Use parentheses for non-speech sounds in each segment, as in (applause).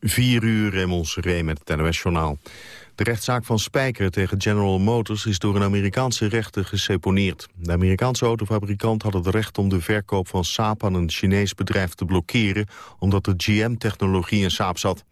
4 uur Remons Ree met het NOS-journaal. De rechtszaak van Spijker tegen General Motors is door een Amerikaanse rechter geseponeerd. De Amerikaanse autofabrikant had het recht om de verkoop van Saab aan een Chinees bedrijf te blokkeren, omdat de GM-technologie in Saab zat.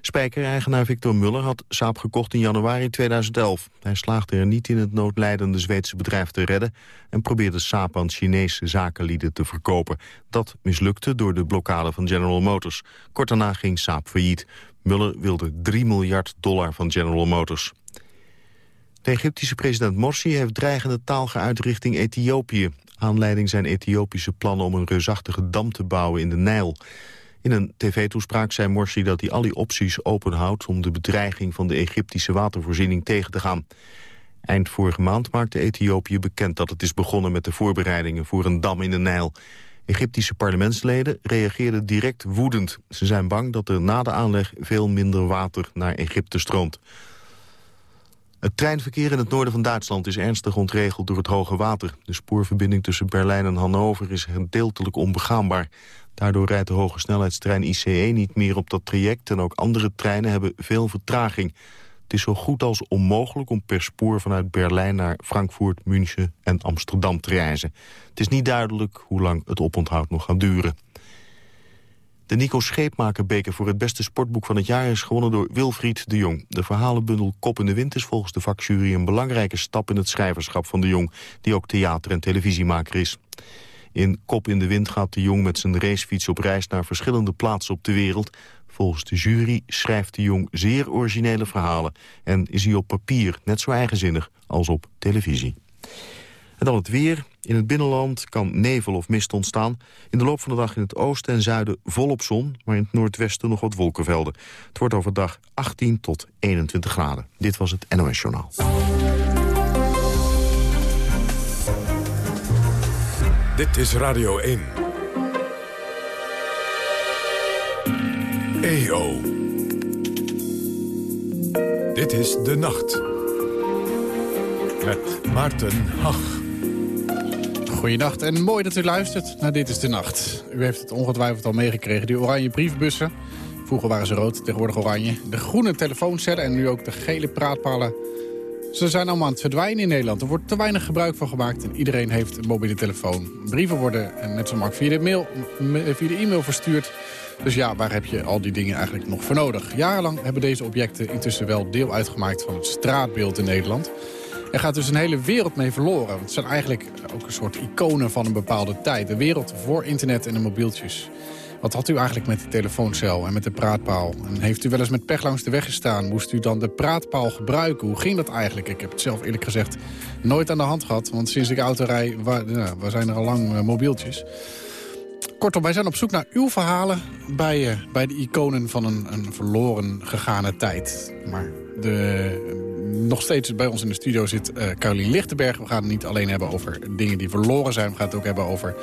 Spijker-eigenaar Victor Muller had Saab gekocht in januari 2011. Hij slaagde er niet in het noodlijdende Zweedse bedrijf te redden... en probeerde Saab aan Chinese zakenlieden te verkopen. Dat mislukte door de blokkade van General Motors. Kort daarna ging Saab failliet. Muller wilde 3 miljard dollar van General Motors. De Egyptische president Morsi heeft dreigende taal geuit richting Ethiopië. Aanleiding zijn Ethiopische plannen om een reusachtige dam te bouwen in de Nijl. In een tv-toespraak zei Morsi dat hij al die opties openhoudt... om de bedreiging van de Egyptische watervoorziening tegen te gaan. Eind vorige maand maakte Ethiopië bekend dat het is begonnen... met de voorbereidingen voor een dam in de Nijl. Egyptische parlementsleden reageerden direct woedend. Ze zijn bang dat er na de aanleg veel minder water naar Egypte stroomt. Het treinverkeer in het noorden van Duitsland is ernstig ontregeld door het hoge water. De spoorverbinding tussen Berlijn en Hannover is gedeeltelijk onbegaanbaar. Daardoor rijdt de hoge snelheidstrein ICE niet meer op dat traject... en ook andere treinen hebben veel vertraging. Het is zo goed als onmogelijk om per spoor vanuit Berlijn naar Frankfurt, München en Amsterdam te reizen. Het is niet duidelijk hoe lang het oponthoud nog gaat duren. De Nico Scheepmakerbeker voor het beste sportboek van het jaar is gewonnen door Wilfried de Jong. De verhalenbundel Kop in de Wind is volgens de vakjury een belangrijke stap in het schrijverschap van de Jong, die ook theater- en televisiemaker is. In Kop in de Wind gaat de Jong met zijn racefiets op reis naar verschillende plaatsen op de wereld. Volgens de jury schrijft de Jong zeer originele verhalen... en is hij op papier net zo eigenzinnig als op televisie. En dan het weer. In het binnenland kan nevel of mist ontstaan. In de loop van de dag in het oosten en zuiden volop zon... maar in het noordwesten nog wat wolkenvelden. Het wordt overdag 18 tot 21 graden. Dit was het NOS Journaal. Dit is Radio 1. EO. Dit is De Nacht. Met Maarten Hach. Goedenacht en mooi dat u luistert naar Dit is de Nacht. U heeft het ongetwijfeld al meegekregen, die oranje briefbussen. Vroeger waren ze rood, tegenwoordig oranje. De groene telefooncellen en nu ook de gele praatpalen ze zijn allemaal aan het verdwijnen in Nederland. Er wordt te weinig gebruik van gemaakt en iedereen heeft een mobiele telefoon. Brieven worden net zo makkelijk via de, mail, via de e-mail verstuurd. Dus ja, waar heb je al die dingen eigenlijk nog voor nodig? Jarenlang hebben deze objecten intussen wel deel uitgemaakt van het straatbeeld in Nederland. Er gaat dus een hele wereld mee verloren. Het zijn eigenlijk ook een soort iconen van een bepaalde tijd. De wereld voor internet en de mobieltjes. Wat had u eigenlijk met de telefooncel en met de praatpaal? En heeft u wel eens met pech langs de weg gestaan? Moest u dan de praatpaal gebruiken? Hoe ging dat eigenlijk? Ik heb het zelf eerlijk gezegd nooit aan de hand gehad. Want sinds ik auto rij, waar, nou, zijn er al lang uh, mobieltjes. Kortom, wij zijn op zoek naar uw verhalen bij, uh, bij de iconen van een, een verloren gegane tijd. Maar de, nog steeds bij ons in de studio zit uh, Caroline Lichtenberg. We gaan het niet alleen hebben over dingen die verloren zijn. We gaan het ook hebben over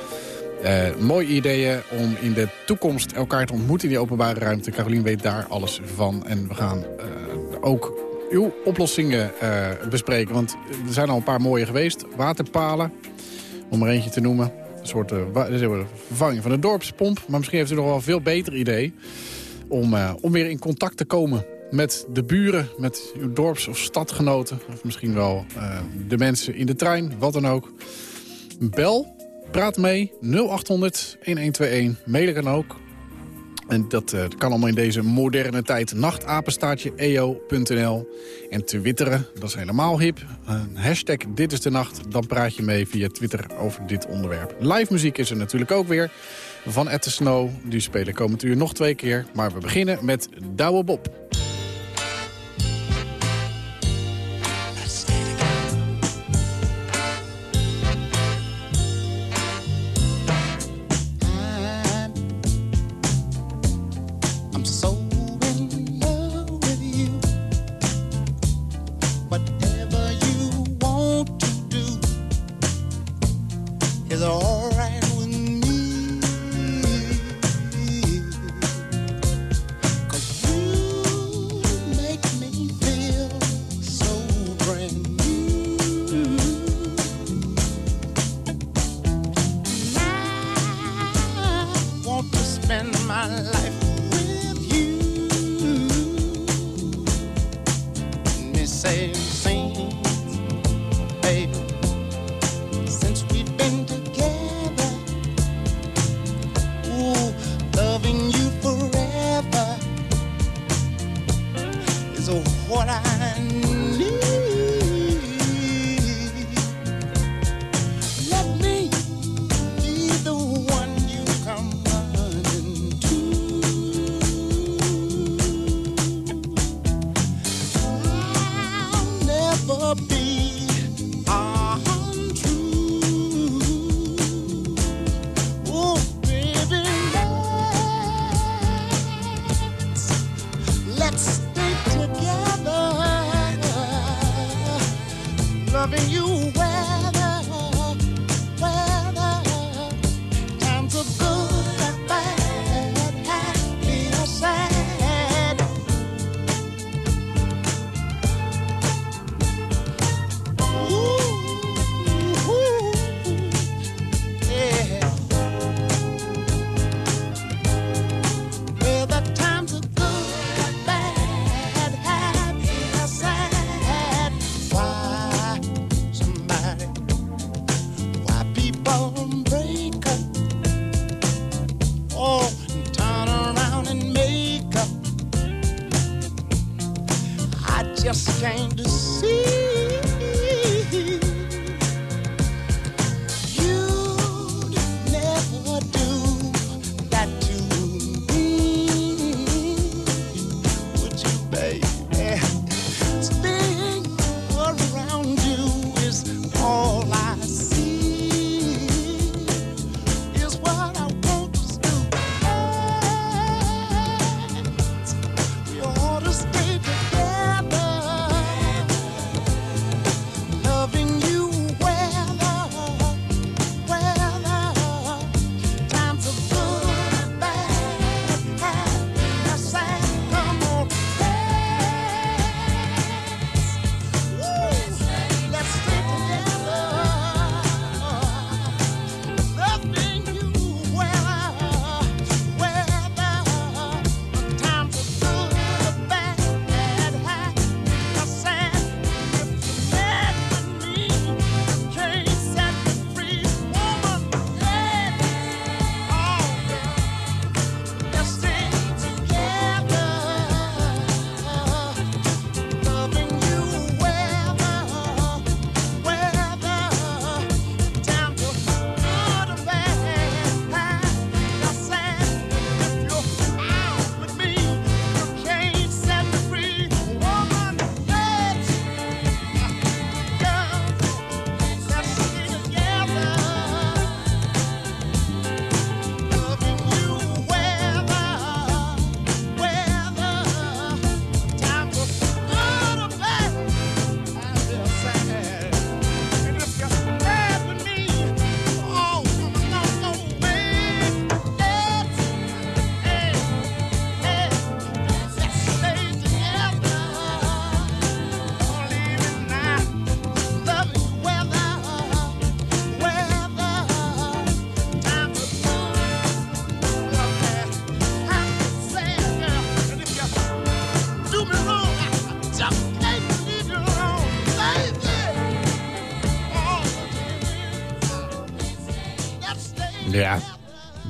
uh, mooie ideeën om in de toekomst elkaar te ontmoeten in die openbare ruimte. Carolien weet daar alles van. En we gaan ook uw oplossingen bespreken. Want er zijn al een paar mooie geweest. Waterpalen, om er eentje te noemen. Een soort vervanging van de dorpspomp. Maar misschien heeft u nog wel een veel beter idee... om, om weer in contact te komen met de buren, met uw dorps- of stadgenoten. Of misschien wel de mensen in de trein, wat dan ook. Bel Praat mee, 0800 1121. Mailen kan ook. En dat uh, kan allemaal in deze moderne tijd. Nachtapenstaartje eo.nl. En twitteren, dat is helemaal hip. Een hashtag Dit is de Nacht. Dan praat je mee via Twitter over dit onderwerp. Live muziek is er natuurlijk ook weer. Van Ed Snow. Die spelen komend uur nog twee keer. Maar we beginnen met Douwe Bob.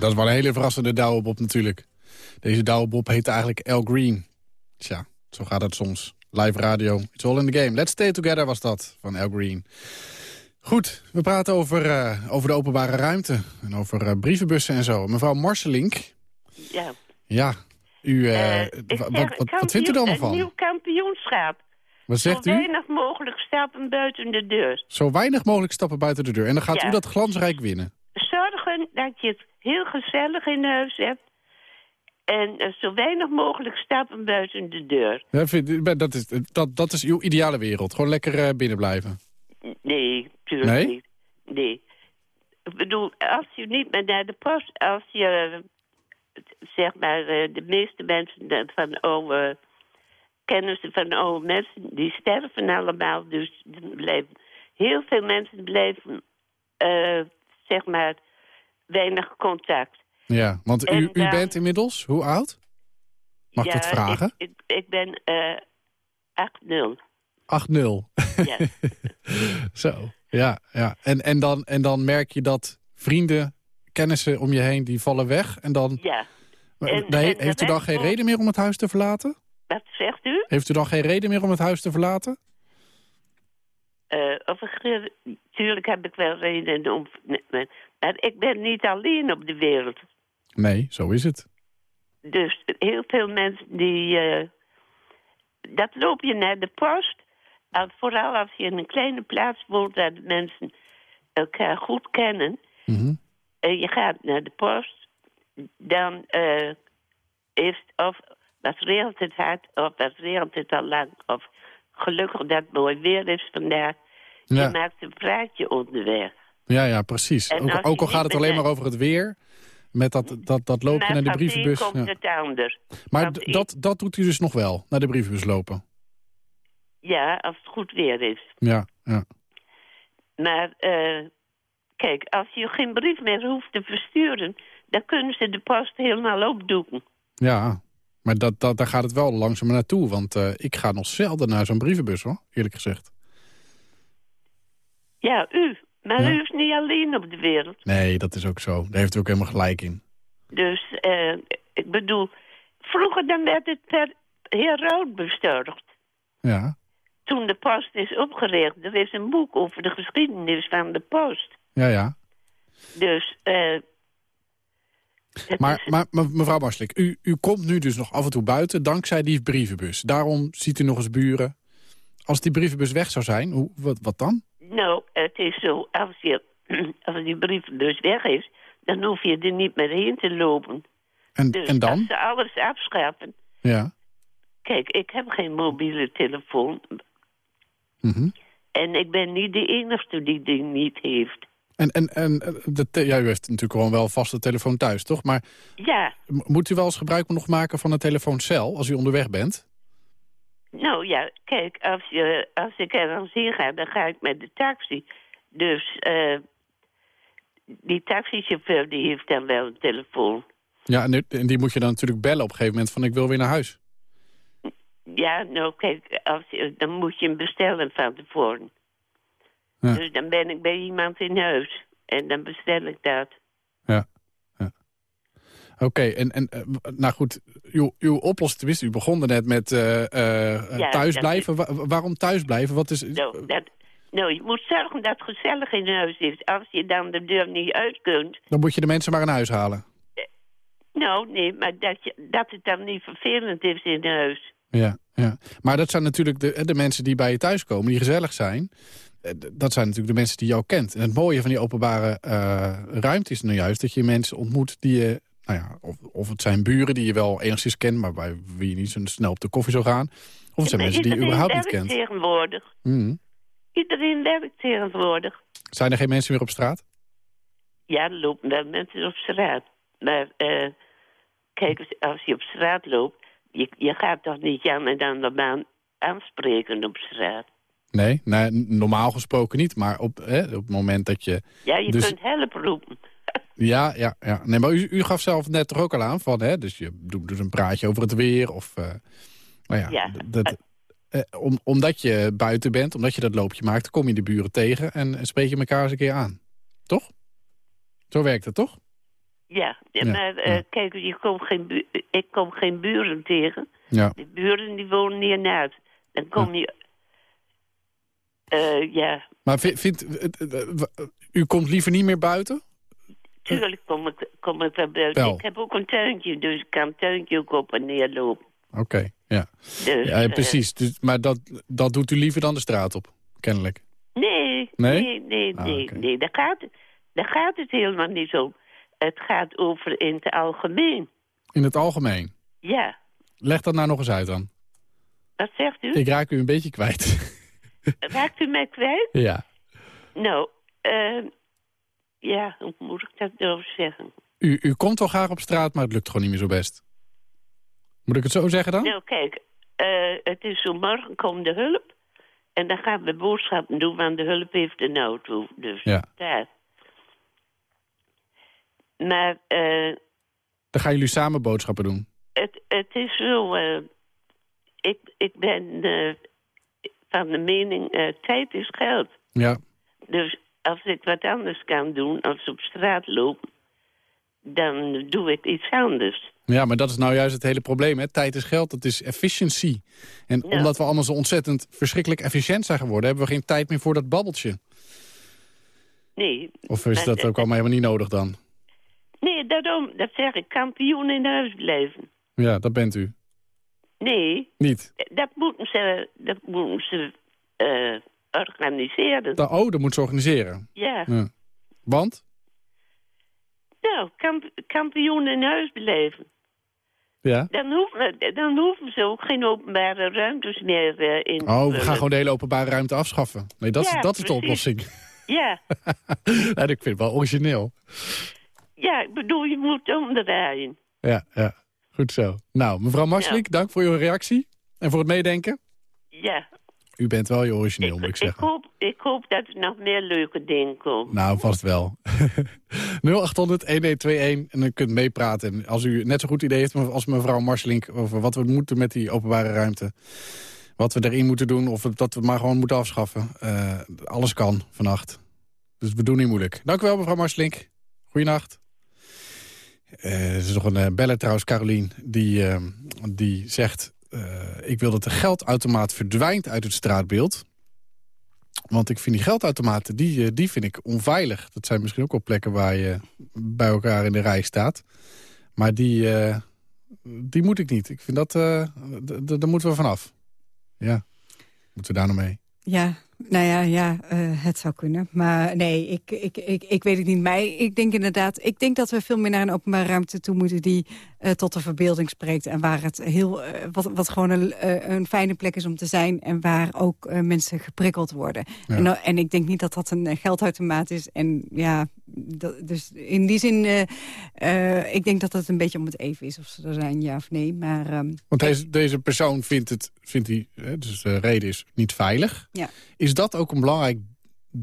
Dat is wel een hele verrassende douwebob natuurlijk. Deze douwebob heet eigenlijk El Green. Tja, zo gaat het soms. Live radio, it's all in the game. Let's stay together was dat, van El Green. Goed, we praten over, eh, over de openbare ruimte. En over eh, brievenbussen en zo. Mevrouw Marselink. Ja. Ja, u, eh, wat, wat, wat vindt u er allemaal Een nieuw kampioenschap. Wat zegt Zo u? weinig mogelijk stappen buiten de deur. Zo weinig mogelijk stappen buiten de deur. En dan gaat Ja. u dat glansrijk winnen. Dat je het heel gezellig in huis hebt. En eh, zo weinig mogelijk stappen buiten de deur. Ja, vind- dat, is, dat, dat is uw ideale wereld. Gewoon lekker eh, binnen blijven. Nee, tuurlijk Nee? niet. Nee. Ik bedoel, als je niet meer naar de post... Als je, eh, zeg maar, de meeste mensen van oude... Kennissen van oude mensen, die sterven allemaal. Dus er blijven, heel veel mensen blijven, zeg maar, weinig contact. Ja, want u, En u dan- bent inmiddels, hoe oud? Mag ik dat vragen? Ik, ik, ik ben eh 8-0. 8-0. Ja. (laughs) Zo, ja. ja. En, en, dan, en dan merk je dat vrienden, kennissen om je heen, die vallen weg. En dan, ja. En- nee, en de heeft u dan geen reden meer om het huis te verlaten? Wat zegt u? Heeft u dan geen reden meer om het huis te verlaten? Eh, of ik, tuurlijk heb ik wel reden om... Maar ik ben niet alleen op de wereld. Nee, zo is het. Dus heel veel mensen die... eh, dat loop je naar de post. En vooral als je in een kleine plaats woont... waar de mensen elkaar goed kennen... Mhm. en je gaat naar de post... dan eh is of wat regelt het hard... of wat regelt het al lang... of gelukkig dat het mooi weer is vandaag... Ja. je maakt een praatje onderweg. Ja, ja, precies. Ook, ook al gaat het alleen maar over het weer... met dat, dat, dat loopje Maar naar de brievenbus. komt Ja. het. Maar dat, dat doet u dus nog wel, naar de brievenbus lopen? Ja, als het goed weer is. Ja, ja. Maar eh, kijk, als je geen brief meer hoeft te versturen... dan kunnen ze de post helemaal opdoeken. ja. Maar dat, dat, daar gaat het wel langzaam naartoe. Want eh, ik ga nog zelden naar zo'n brievenbus, hoor. Eerlijk gezegd. Ja, u. Maar Ja. u is niet alleen op de wereld. Nee, dat is ook zo. Daar heeft u ook helemaal gelijk in. Dus eh, ik bedoel... Vroeger dan werd het per heroud bezorgd. Ja, Toen de post is opgericht. Er is een boek over de geschiedenis van de post. ja, ja. Dus... eh het (laughs) Maar, maar me- mevrouw Marslik, u, u komt nu dus nog af en toe buiten... dankzij die brievenbus. Daarom ziet u nog eens buren. Als die brievenbus weg zou zijn, hoe, wat, wat dan? Nou, het is zo, als, je, (clears throat) als die brief dus weg is, dan hoef je er niet meer heen te lopen. En, Dus en als dan? ze alles afschaffen... Ja. Kijk, ik heb geen mobiele telefoon. Mhm. En ik ben niet de enige die die niet heeft. En, en, en eh, de ja, u heeft natuurlijk gewoon wel vaste telefoon thuis, toch? Maar Ja, moet u wel eens gebruik nog maken van een telefooncel als u onderweg bent? nou ja, kijk, als, je, als ik ergens heen ga, dan ga ik met de taxi. Dus eh, die taxichauffeur die heeft dan wel een telefoon. Ja, en, die moet je dan natuurlijk bellen op een gegeven moment van ik wil weer naar huis. Ja, nou kijk, als je, dan moet je hem bestellen van tevoren. Ja. Dus dan ben ik bij iemand in huis. En dan bestel ik dat. Ja. ja. Oké, en, en eh, nou goed, uw, uw oplossing, tenminste, u begon er net met eh eh, Ja, thuis dat blijven. Wa- waarom thuis blijven? Wat is, Nou, dat, nou, je moet zorgen dat het gezellig in huis is. Als je dan de deur niet uit kunt. Dan moet je de mensen maar in huis halen. Nou, nee, maar dat, je, dat het dan niet vervelend is in huis. Ja, ja. Maar dat zijn natuurlijk de, de mensen die bij je thuis komen, die gezellig zijn. Eh, Dat zijn natuurlijk de mensen die jou kent. En het mooie van die openbare eh, ruimte is nou juist dat je mensen ontmoet die je... Nou ja, of, of het zijn buren die je wel enigszins kent, maar bij wie je niet zo snel op de koffie zou gaan. Of het zijn mensen die je iedereen überhaupt niet werkt kent. tegenwoordig. Mhm. Iedereen werkt tegenwoordig. Zijn er geen mensen meer op straat? Ja, er lopen wel mensen op straat. Maar eh, kijk, als je op straat loopt... Je, je gaat toch niet Jan en dan de baan aanspreken op straat. Nee, nee normaal gesproken niet. Maar op, hè, op het moment dat je... Ja, je Dus- kunt help roepen. (laughs) Ja, ja, ja. Nee, maar u, u gaf zelf net toch ook al aan van... Hè, dus je doet dus een praatje over het weer of... eh, nou ja, Ja. dat, eh, om, omdat je buiten bent, omdat je dat loopje maakt... kom je de buren tegen en, en spreek je elkaar eens een keer aan. Toch? Zo werkt het, toch? Ja, maar eh, ja. kijk, je komt geen ik kom geen buren tegen. Ja. De buren die wonen hier naast. Dan kom je... Eh, ja, Maar vi- vindt... eh, eh, u komt liever niet meer buiten? tuurlijk kom ik, kom ik wel buiten. Wel. Ik heb ook een tuintje, dus ik kan het tuintje ook op en neer lopen. Oké, ja. Dus, ja precies. Dus, maar dat, dat doet u liever dan de straat op, kennelijk. nee, Nee? nee, nee, Ah, nee. Daar gaat, het- daar gaat het helemaal niet om. Het gaat over in het algemeen. In het algemeen. Ja, Leg dat nou nog eens uit dan. wat zegt u? Ik raak u een beetje kwijt. (laughs) (laughs) Raakt u mij kwijt? ja. Nou, eh, ja, hoe moet ik dat nou zeggen? U, u komt wel graag op straat, maar het lukt gewoon niet meer zo best. Moet ik het zo zeggen dan? Nou, kijk, eh, het is zo morgen komt de hulp. En dan gaan we boodschappen doen, want de hulp heeft een auto. Dus Ja. daar. Maar eh, Dan gaan jullie samen boodschappen doen. het, het is zo... eh, ik, ik ben van de mening, eh, tijd is geld. Ja, Dus als ik wat anders kan doen, als op straat lopen... dan doe ik iets anders. Ja, maar dat is nou juist het hele probleem. Hè? Tijd is geld, dat is efficiency. En omdat we allemaal zo ontzettend verschrikkelijk efficiënt zijn geworden... hebben we geen tijd meer voor dat babbeltje. Nee. Of is Maar dat- ook allemaal helemaal niet nodig dan? Nee, daarom, dat zeg ik, kampioen in huis blijven. Ja, dat bent u. Nee, Niet. dat moeten ze, dat moeten ze eh, organiseren. Da oh, dat moet ze organiseren. Ja. Ja. Want? Nou, kamp- kampioen in huis blijven. Ja. Dan hoeven, dan hoeven ze ook geen openbare ruimtes meer eh, in te Oh, we gaan gewoon de hele openbare ruimte afschaffen. Nee, dat, is, dat is de oplossing. Ja. (laughs) ja, ik vind het wel origineel. ja, ik bedoel, je moet omdraaien. Ja, ja. Goed zo. Nou, mevrouw Marslik, dank voor uw reactie. En voor het meededenken. Ja. U bent wel je origineel, moet ik Ik, ik, zeggen. hoop, ik hoop dat er nog meer leuke dingen komen. Nou, vast wel. (laughs) 0800 1121 en dan kunt meepraten. En als u net zo goed idee heeft als mevrouw Marslink... over wat we moeten met die openbare ruimte... wat we erin moeten doen of dat we maar gewoon moeten afschaffen. eh, alles kan vannacht. Dus we doen niet moeilijk. Dank u wel, mevrouw Marslink. Goeienacht. Eh, er is nog een eh, beller trouwens, Carolien, die, eh, die zegt... ik wil dat de geldautomaat verdwijnt uit het straatbeeld... Want ik vind die geldautomaten, die, die vind ik onveilig. Dat zijn misschien ook wel plekken waar je bij elkaar in de rij staat. Maar die, die moet ik niet. Ik vind dat, daar moeten we vanaf. Ja, moeten we daar nou mee? Ja, nou ja, ja eh, het zou kunnen. Maar nee, ik, ik, ik, ik weet het niet. Maar ik denk inderdaad, ik denk dat we veel meer naar een openbare ruimte toe moeten... die eh, tot de verbeelding spreekt. En waar het heel, eh, wat, wat gewoon een, eh, een fijne plek is om te zijn. En waar ook mensen geprikkeld worden. Ja. En, en ik denk niet dat dat een geldautomaat is. En ja, dat, dus in die zin, ik denk dat het een beetje om het even is. Of ze er zijn, ja of nee. Maar ehm, Want deze, deze persoon vindt het, vindt hè, dus de reden is niet veilig. Ja. Is dat ook een belangrijk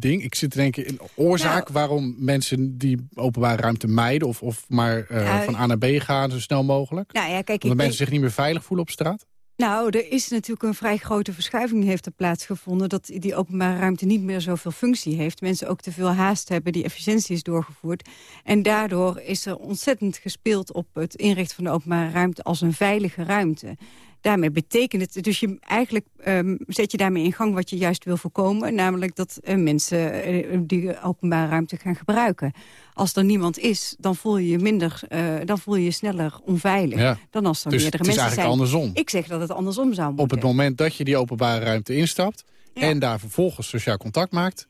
ding? Ik zit te denken, een oorzaak Nou- waarom mensen die openbare ruimte mijden... of, of maar eh, Ja, van A naar B gaan zo snel mogelijk? nou ja, kijk, Omdat denk- mensen zich niet meer veilig voelen op straat? Nou, er is natuurlijk een vrij grote verschuiving heeft er plaatsgevonden... dat die openbare ruimte niet meer zoveel functie heeft. Mensen ook te veel haast hebben, die efficiëntie is doorgevoerd. En daardoor is er ontzettend gespeeld op het inrichten van de openbare ruimte... als een veilige ruimte. Daarmee betekent het, dus je eigenlijk ehm, zet je daarmee in gang wat je juist wil voorkomen. Namelijk dat eh, mensen eh, die openbare ruimte gaan gebruiken. Als er niemand is, dan voel je je minder, eh, dan voel je je sneller onveilig. Ja. Dan als er Dus meerdere het is mensen eigenlijk zijn. andersom. Ik zeg dat het andersom zou moeten. Op het moment dat je die openbare ruimte instapt... Ja. en daar vervolgens sociaal contact maakt...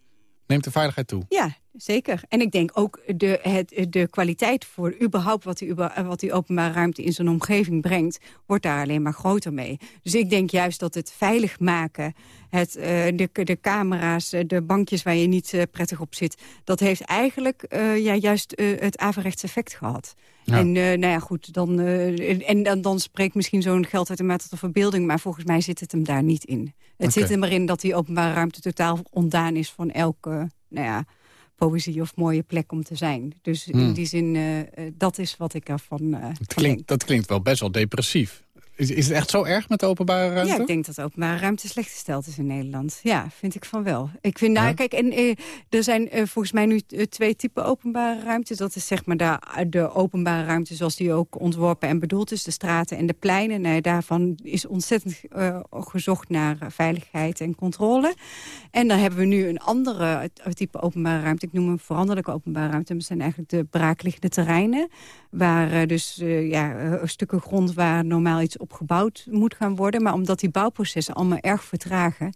neemt de veiligheid toe. Ja, zeker. En ik denk ook de, het, de kwaliteit voor überhaupt wat die, wat die openbare ruimte in zijn omgeving brengt, wordt daar alleen maar groter mee. Dus ik denk juist dat het veilig maken, het, eh, de, de camera's, eh, de bankjes waar je niet eh, prettig op zit, dat heeft eigenlijk ja, juist het averechts effect gehad. Ja. En nou ja, goed, dan, en dan, dan spreekt misschien zo'n geldautomaat tot de verbeelding... maar volgens mij zit het hem daar niet in. Het zit hem erin dat die openbare ruimte totaal ontdaan is... van elke, nou ja, poëzie of mooie plek om te zijn. Dus in Hmm. die zin, eh, eh, dat is wat ik ervan Het van klinkt, dat klinkt wel best wel depressief. Is, is het echt zo erg met de openbare ruimte? Ja, ik denk dat de openbare ruimte slecht gesteld is in Nederland. Ja, vind ik van wel. Ik vind, nou, Ja? kijk, en, eh, er zijn eh, volgens mij nu eh, twee typen openbare ruimtes. Dat is zeg maar de, de openbare ruimte zoals die ook ontworpen en bedoeld is. De straten en de pleinen. Nou, daarvan is ontzettend eh, gezocht naar veiligheid en controle. En dan hebben we nu een andere type openbare ruimte. Ik noem hem veranderlijke openbare ruimte. Dat zijn eigenlijk de braakliggende terreinen. Waar dus ja, stukken grond waar normaal iets op gebouwd moet gaan worden. Maar omdat die bouwprocessen allemaal erg vertragen...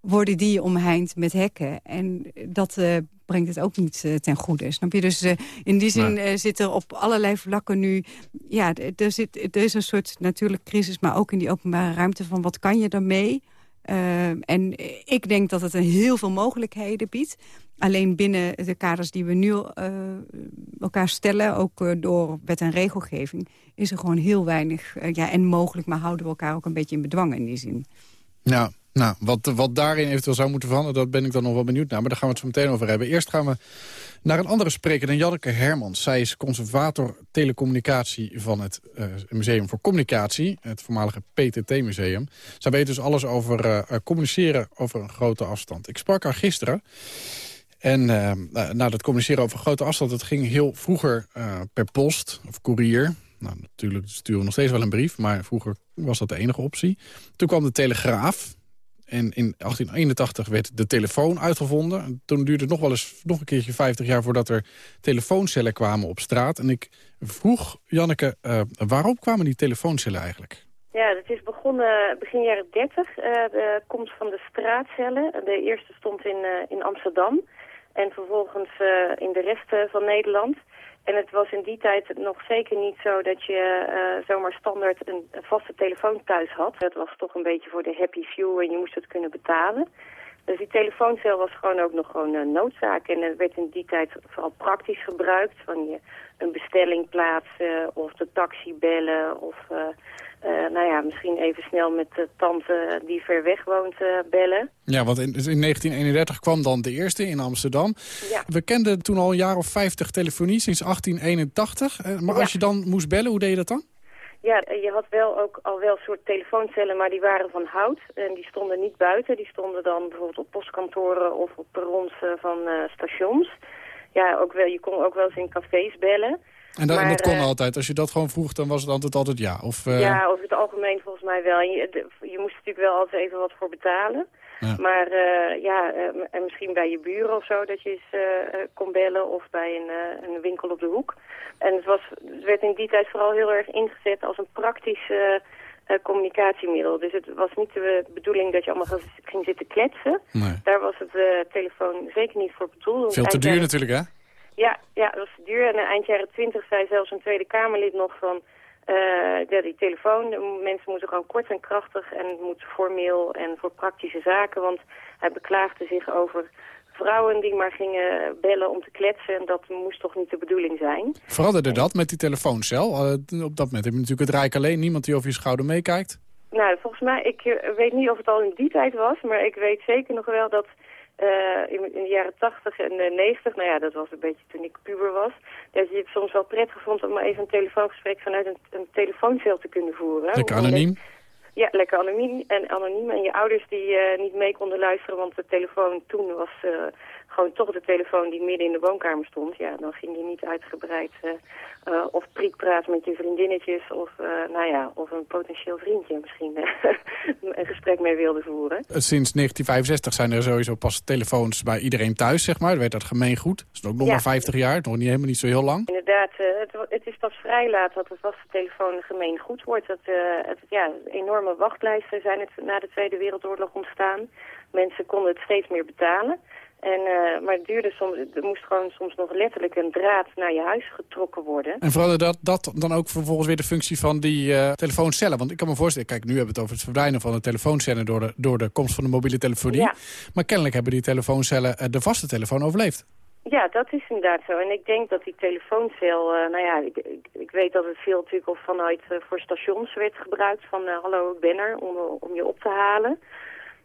worden die omheind met hekken. En dat eh, brengt het ook niet eh, ten goede. Snap je? Dus eh, in die zin eh, zit er op allerlei vlakken nu... Ja, er, zit, er is een soort natuurlijk crisis, maar ook in die openbare ruimte... van wat kan je daarmee? Eh, en ik denk dat het een heel veel mogelijkheden biedt. Alleen binnen de kaders die we nu eh, elkaar stellen... ook eh, door wet en regelgeving... is er gewoon heel weinig ja, en mogelijk... maar houden we elkaar ook een beetje in bedwang in die zin. Ja, nou, wat, wat daarin eventueel zou moeten veranderen... dat ben ik dan nog wel benieuwd naar. Maar daar gaan we het zo meteen over hebben. Eerst gaan we naar een andere spreker dan Janneke Hermans. Zij is conservator telecommunicatie van het eh, Museum voor Communicatie. Het voormalige PTT-museum. Zij weet dus alles over eh, eh, communiceren over een grote afstand. Ik sprak haar gisteren. En eh, nou, dat communiceren over grote afstand... dat ging heel vroeger per post of courier. Nou, natuurlijk sturen we nog steeds wel een brief, maar vroeger was dat de enige optie. Toen kwam de telegraaf. En in 1881 werd de telefoon uitgevonden. En Toen duurde het nog wel eens nog een keertje 50 jaar voordat er telefooncellen kwamen op straat. En ik vroeg Janneke, eh, waarom kwamen die telefooncellen eigenlijk? Ja, het is begonnen begin jaren 30, eh, de komst van de straatcellen. De eerste stond in, eh, in Amsterdam en vervolgens in de rest van Nederland. En het was in die tijd nog zeker niet zo dat je eh, zomaar standaard een, vaste telefoon thuis had. Het was toch een beetje voor de happy few en je moest het kunnen betalen. Dus die telefooncel was gewoon ook nog gewoon een noodzaak. En het werd in die tijd vooral praktisch gebruikt. Van je een bestelling plaatsen of de taxi bellen. Of eh, nou ja, misschien even snel met de tante die ver weg woont eh, bellen. Ja, want in, in 1931 kwam dan de eerste in Amsterdam. Ja. We kenden toen al een jaar of 50 telefonie sinds 1881. Eh, maar Ja. als je dan moest bellen, hoe deed je dat dan? Ja, eh, je had wel ook al wel soort telefooncellen, maar die waren van hout. En die stonden niet buiten. Die stonden dan bijvoorbeeld op postkantoren of op perrons eh, van eh, stations. Ja, ook wel, je kon ook wel eens in cafés bellen. En, dat- en Maar, dat kon eh, altijd. Als je dat gewoon vroeg, dan was het altijd altijd ja. Of, eh, Ja, over het algemeen volgens mij wel. Je, de- je moest natuurlijk wel altijd even wat voor betalen. Ja. Maar eh, ja, en misschien bij je buren of zo dat je eens kon bellen of bij een, een winkel op de hoek. En het, was, het werd in die tijd vooral heel erg ingezet als een praktisch communicatiemiddel. Dus het was niet de bedoeling dat je allemaal ging- zitten kletsen. nee. Daar was het telefoon zeker niet voor bedoeld. Veel te duur natuurlijk, hè? Ja, ja, dat was duur. En eh, eind jaren twintig zei zelfs een Tweede Kamerlid nog van... ja, die telefoon, mensen moeten gewoon kort en krachtig en het moet formeel en voor praktische zaken. Want hij beklaagde zich over vrouwen die maar gingen bellen om te kletsen. En dat moest toch niet de bedoeling zijn. Veranderde dat met die telefooncel? Eh, op dat moment heb je natuurlijk het Rijk alleen. Niemand die over je schouder meekijkt. Nou, volgens mij, ik weet niet of het al in die tijd was, maar ik weet zeker nog wel dat eh, in, in de jaren 80 en de 90, nou ja, dat was een beetje toen ik puber was, dat je het soms wel prettig vond om maar even een telefoongesprek vanuit een, een telefooncel te kunnen voeren. Lekker anoniem. Ja, lekker anoniem en anoniem. En je ouders die eh, niet mee konden luisteren, want de telefoon toen was eh, gewoon toch de telefoon die midden in de woonkamer stond. Ja, dan ging je niet uitgebreid eh, eh, of priekpraat met je vriendinnetjes of, eh, nou ja, of een potentieel vriendje misschien (laughs) een gesprek mee wilde voeren. Sinds 1965 zijn er sowieso pas telefoons bij iedereen thuis, zeg maar. Er werd dat gemeengoed. Dat is ook nog Ja. maar 50 jaar, nog niet, helemaal niet zo heel lang. Inderdaad, het, het is pas vrij laat dat de vaste telefoon gemeen goed wordt. Dat, het, ja, enorme wachtlijsten zijn het na de Tweede Wereldoorlog ontstaan. Mensen konden het steeds meer betalen. En, eh, maar het duurde soms, er moest gewoon soms nog letterlijk een draad naar je huis getrokken worden. En veranderde dat, dat dan ook vervolgens weer de functie van die eh, telefooncellen? Want ik kan me voorstellen, kijk, nu hebben we het over het verdwijnen van de telefooncellen door de, door de komst van de mobiele telefonie. Ja. Maar kennelijk hebben die telefooncellen eh, de vaste telefoon overleefd. Ja, dat is inderdaad zo. En ik denk dat die telefooncel, eh, nou ja, ik, ik, ik weet dat het veel natuurlijk of vanuit voor stations werd gebruikt. Van hallo, ik ben er, om, om je op te halen.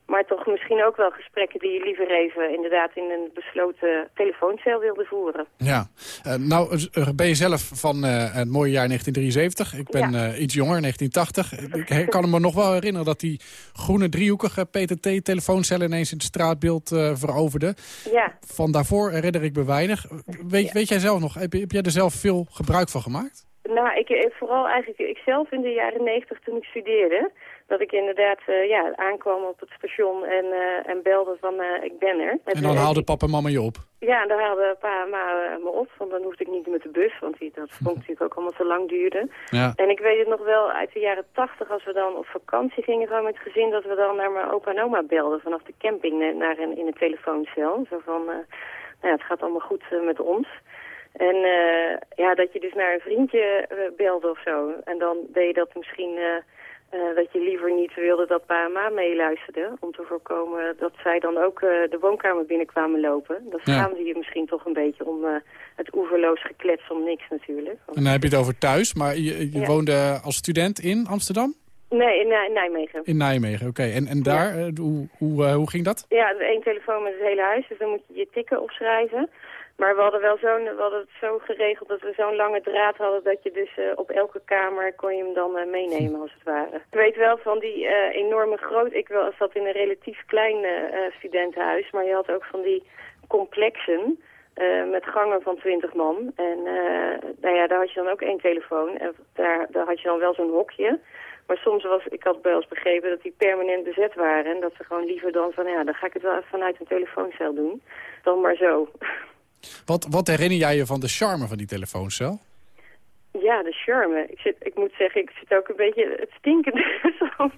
Maar toch misschien ook wel gesprekken die je liever even inderdaad in een besloten telefooncel wilde voeren. Ja. Eh, nou eh, ben je zelf van eh, het mooie jaar 1973. Ik ben Ja. eh, iets jonger, 1980. Ik kan me nog wel herinneren dat die groene driehoekige PTT-telefooncellen ineens in het straatbeeld eh veroverden. Ja, Van daarvoor herinner ik me weinig. Weet, weet jij zelf nog, heb, jij er zelf veel gebruik van gemaakt? nou, ik, eh, vooral eigenlijk ikzelf in de jaren negentig toen ik studeerde. Dat ik inderdaad eh, ja, aankwam op het station en, eh, en belde van eh, ik ben er. En dan haalde papa en mama je op. Ja, daar haalde pa en ma me op, want dan hoefde ik niet met de bus, want die, dat (laughs) vond natuurlijk ook allemaal te lang duurde. Ja. En ik weet het nog wel uit de jaren tachtig, als we dan op vakantie gingen gewoon met het gezin, dat we dan naar mijn opa en oma belden vanaf de camping naar een, in een telefooncel. Zo van, nou ja, het gaat allemaal goed met ons. En ja, dat je dus naar een vriendje belde of zo. En dan deed je dat misschien... eh, dat je liever niet wilde dat pa en ma meeluisterden. Om te voorkomen dat zij dan ook eh, de woonkamer binnenkwamen lopen. Dan Ja. schaamde je misschien toch een beetje om eh, het oeverloos geklets om niks natuurlijk. Want- En dan heb je het over thuis, maar je, je Ja. woonde als student in Amsterdam? Nee, in, Nij- Nijmegen. In Nijmegen, oké. En, en daar, hoe, hoe, hoe ging dat? Ja, één telefoon met het hele huis, dus dan moet je je tikken opschrijven. Maar we hadden wel zo'n, we hadden het zo geregeld dat we zo'n lange draad hadden dat je dus eh, op elke kamer kon je hem dan eh, meenemen als het ware. Ik weet wel van die eh, enorme groot, ik wel, zat in een relatief klein studentenhuis, maar je had ook van die complexen. met gangen van 20 man. En nou ja, daar had je dan ook één telefoon. En daar, daar had je dan wel zo'n hokje. Maar soms was, ik had wel eens begrepen dat die permanent bezet waren. En dat ze gewoon liever dan van, ja, dan ga ik het wel even vanuit een telefooncel doen. Dan maar zo. Wat, wat herinner jij je van de charme van die telefooncel? Ja, de charme. Ik, zit, ik moet zeggen, ik zit ook een beetje het stinkende (laughs) soms.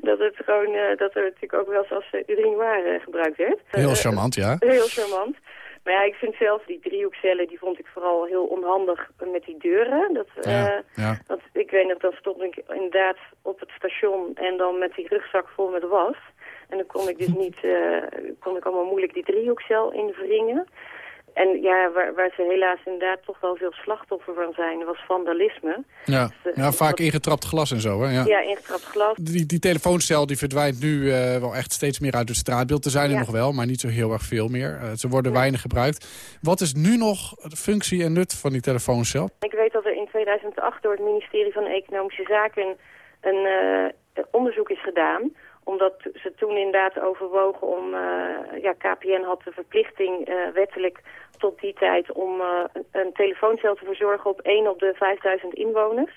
dat het gewoon, eh, dat er natuurlijk ook wel eens als uh, urinoir uh, gebruikt werd. Heel Eh, charmant, ja. (laughs) Heel charmant. Maar ja, ik vind zelf die driehoekcellen, die vond ik vooral heel onhandig met die deuren. Dat, Ja, eh, ja. ik weet nog, dan stond ik inderdaad op het station en dan met die rugzak vol met was. En dan kon ik dus (laughs) niet, kon ik allemaal moeilijk die driehoekcel invringen. En ja, waar, waar ze helaas inderdaad toch wel veel slachtoffer van zijn, was vandalisme. Ja, ja vaak ingetrapt glas en zo, hè? Ja. Ja, ingetrapt glas. Die, die telefooncel die verdwijnt nu eh, wel echt steeds meer uit het straatbeeld. Er zijn er nog wel, maar niet zo heel erg veel meer. Eh, ze worden weinig gebruikt. Wat is nu nog de functie en nut van die telefooncel? Ik weet dat er in 2008 door het ministerie van Economische Zaken een eh, onderzoek is gedaan. Omdat ze toen inderdaad overwogen om... eh, ja, KPN had de verplichting eh, wettelijk tot die tijd om eh, een, een telefooncel te verzorgen op 1 op de 5000 inwoners.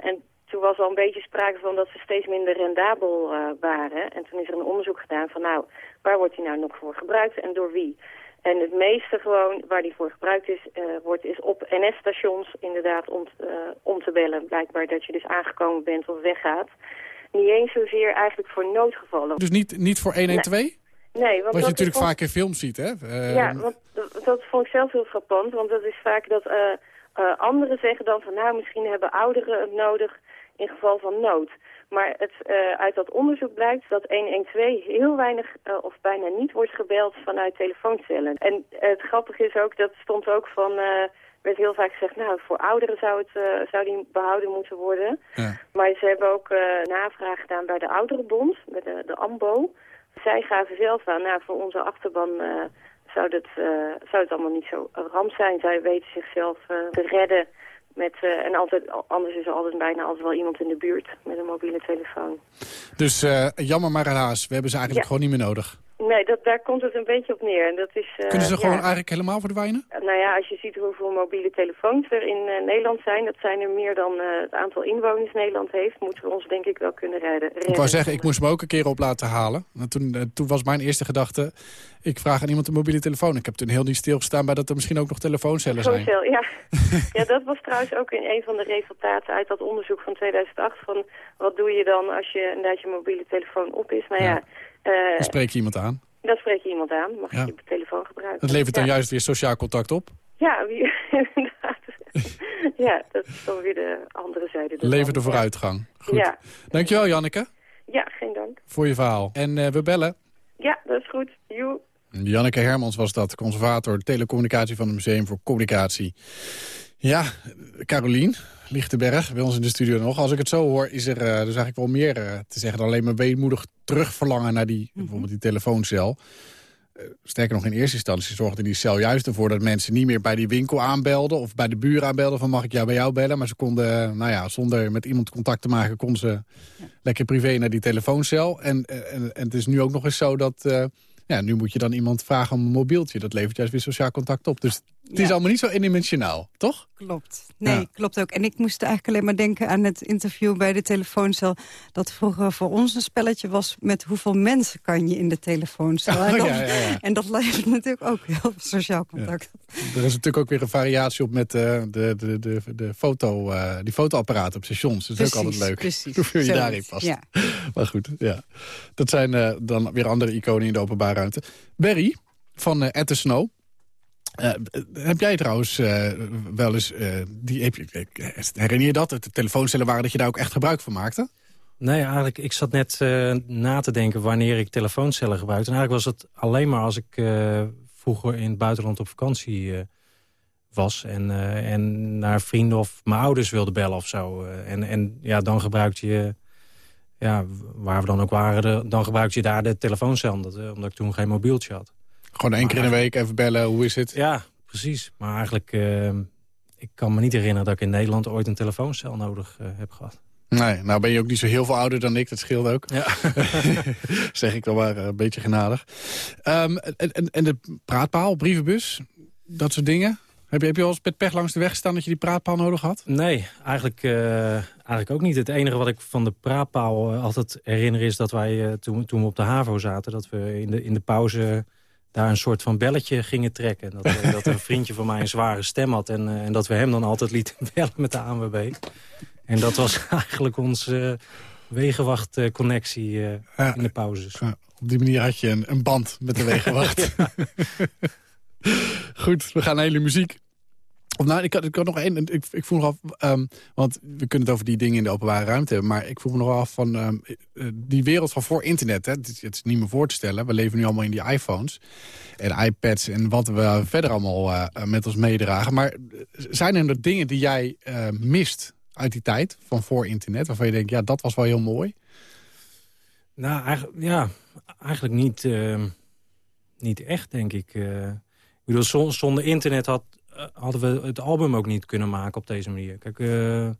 En toen was al een beetje sprake van dat ze steeds minder rendabel waren. En toen is er een onderzoek gedaan van nou, waar wordt die nou nog voor gebruikt en door wie? En het meeste gewoon waar die voor gebruikt is, wordt is op NS-stations inderdaad om, om te bellen. Blijkbaar dat je dus aangekomen bent of weggaat. Niet eens zozeer eigenlijk voor noodgevallen. Dus niet, niet voor 112? Nee, want Wat je natuurlijk vaak in films ziet, hè? Eh, ja, want dat, vond ik zelf heel frappant. Want dat is vaak dat eh, eh, anderen zeggen dan van... nou, misschien hebben ouderen het nodig in geval van nood. Maar het, eh, uit dat onderzoek blijkt dat 112 heel weinig of bijna niet wordt gebeld vanuit telefooncellen. En het grappige is ook, dat stond ook van... werd heel vaak gezegd, nou, voor ouderen zou, het, eh, zou die behouden moeten worden. ja. Maar ze hebben ook eh, navraag gedaan bij de Ouderenbond, bij de, de AMBO. Zij gaven zelf aan, nou, voor onze achterban eh, zou, dat, zou het allemaal niet zo ramp zijn. Zij weten zichzelf te redden. Met, en altijd, anders is er altijd bijna altijd wel iemand in de buurt met een mobiele telefoon. Dus jammer maar helaas, we hebben ze eigenlijk Ja. gewoon niet meer nodig. Nee, dat, daar komt het een beetje op neer. En dat is, eh, Kunnen ze ja. gewoon eigenlijk helemaal verdwijnen? Nou ja, als je ziet hoeveel mobiele telefoons er in eh, Nederland zijn... dat zijn er meer dan eh, het aantal inwoners Nederland heeft... moeten we ons denk ik wel kunnen redden. Ik wou zeggen, ik moest me ook een keer op laten halen. En toen, eh, toen was mijn eerste gedachte, ik vraag aan iemand een mobiele telefoon. Ik heb toen heel niet stilgestaan bij dat er misschien ook nog telefooncellen zijn. Social, ja. (laughs) ja, dat was trouwens ook in een van de resultaten uit dat onderzoek van 2008. Van wat doe je dan als je inderdaad je mobiele telefoon op is? Nou ja, Ja. Eh, Dan spreek je iemand aan. dan spreek je iemand aan. Mag Ja. je je telefoon gebruiken? Dat levert dan ja. juist weer sociaal contact op. Ja, wie, (laughs) inderdaad. ja, dat is dan weer de andere zijde. Levert de vooruitgang. Goed. Ja. Dankjewel Janneke ja, geen dank. voor je verhaal. En eh, we bellen. Ja, dat is goed. Joe. Janneke Hermans was dat, conservator telecommunicatie van het Museum voor Communicatie. Ja, Carolien Lichtenberg, bij ons in de studio nog. Als ik het zo hoor, is er dus eigenlijk wel meer eh, te zeggen... dan alleen maar weemoedig terugverlangen naar die, bijvoorbeeld die telefooncel. Eh, sterker nog, in eerste instantie zorgde die cel juist ervoor... dat mensen niet meer bij die winkel aanbelden of bij de buren aanbelden... van mag ik jou bij jou bellen? Maar ze konden, nou ja, zonder met iemand contact te maken... konden ze lekker privé naar die telefooncel. En, en, en het is nu ook nog eens zo dat... ja, nu moet je dan iemand vragen om een mobieltje. Dat levert juist weer sociaal contact op. Dus het is allemaal niet zo eendimensionaal, toch? Klopt. Nee, Ja. klopt ook. En ik moest eigenlijk alleen maar denken aan het interview bij de telefooncel... dat vroeger voor ons een spelletje was met hoeveel mensen kan je in de telefooncel. (laughs) Oh, en, dat, ja, ja, ja. en dat levert natuurlijk ook heel veel sociaal contact. Er is natuurlijk ook weer een variatie op met eh, de, de, de, de foto, eh, die fotoapparaten op stations. Dat is ook altijd leuk. precies. (laughs) Hoeveel je daarin past. (laughs) Maar goed, ja. Dat zijn eh, dan weer andere iconen in de openbare ruimte. Berry van At the Snow. Eh, heb jij trouwens eh, wel eens... eh, die, herinner je dat? De telefooncellen waren dat je daar ook echt gebruik van maakte? Nee, eigenlijk, ik zat net na te denken wanneer ik telefooncellen gebruikte. En eigenlijk was het alleen maar als ik vroeger in het buitenland op vakantie was... En, en naar vrienden of mijn ouders wilde bellen of zo. En, en ja, dan gebruikte je... Ja, waar we dan ook waren, dan gebruikte je daar de telefooncel. Omdat, omdat ik toen geen mobieltje had. Gewoon één keer in de week even bellen, hoe is het? Ja, precies. Maar eigenlijk, eh, ik kan me niet herinneren dat ik in Nederland ooit een telefooncel nodig eh, heb gehad. Nee, nou ben je ook niet zo heel veel ouder dan ik, dat scheelt ook. Ja. (laughs) zeg ik dan maar eh, een beetje genadig. Ehm, en, en, en de praatpaal, brievenbus, dat soort dingen. Heb je, heb je al eens met pech langs de weg gestaan dat je die praatpaal nodig had? Nee, eigenlijk, eh, eigenlijk ook niet. Het enige wat ik van de praatpaal altijd herinner is dat wij toen, toen we op de HAVO zaten... dat we in de, in de pauze daar een soort van belletje gingen trekken. Dat, eh, dat een vriendje van mij een zware stem had... En, eh, en dat we hem dan altijd lieten (laughs) bellen met de ANWB. En dat was (laughs) eigenlijk onze wegenwachtconnectie eh, Ja. in de pauzes. Ja, op die manier had je een, een band met de (laughs) wegenwacht. Goed, we gaan naar jullie muziek. Of nou, ik had, ik nog één. Ik, ik vroeg me af, ehm, want we kunnen het over die dingen in de openbare ruimte hebben. Maar ik vroeg me nog af van ehm, eh, die wereld van voor internet. Hè, het, is, niet meer voor te stellen. We leven nu allemaal in die iPhones en iPads en wat we verder allemaal eh, met ons meedragen. Maar eh, zijn er nog dingen die jij eh, mist uit die tijd van voor internet? Waarvan je denkt, ja, dat was wel heel mooi. Nou, eigenlijk, ja, eigenlijk niet, eh, niet echt, denk ik. Eh, ik bedoel, zon- zonder internet had, eh, hadden we het album ook niet kunnen maken op deze manier. Kijk, eh, eh,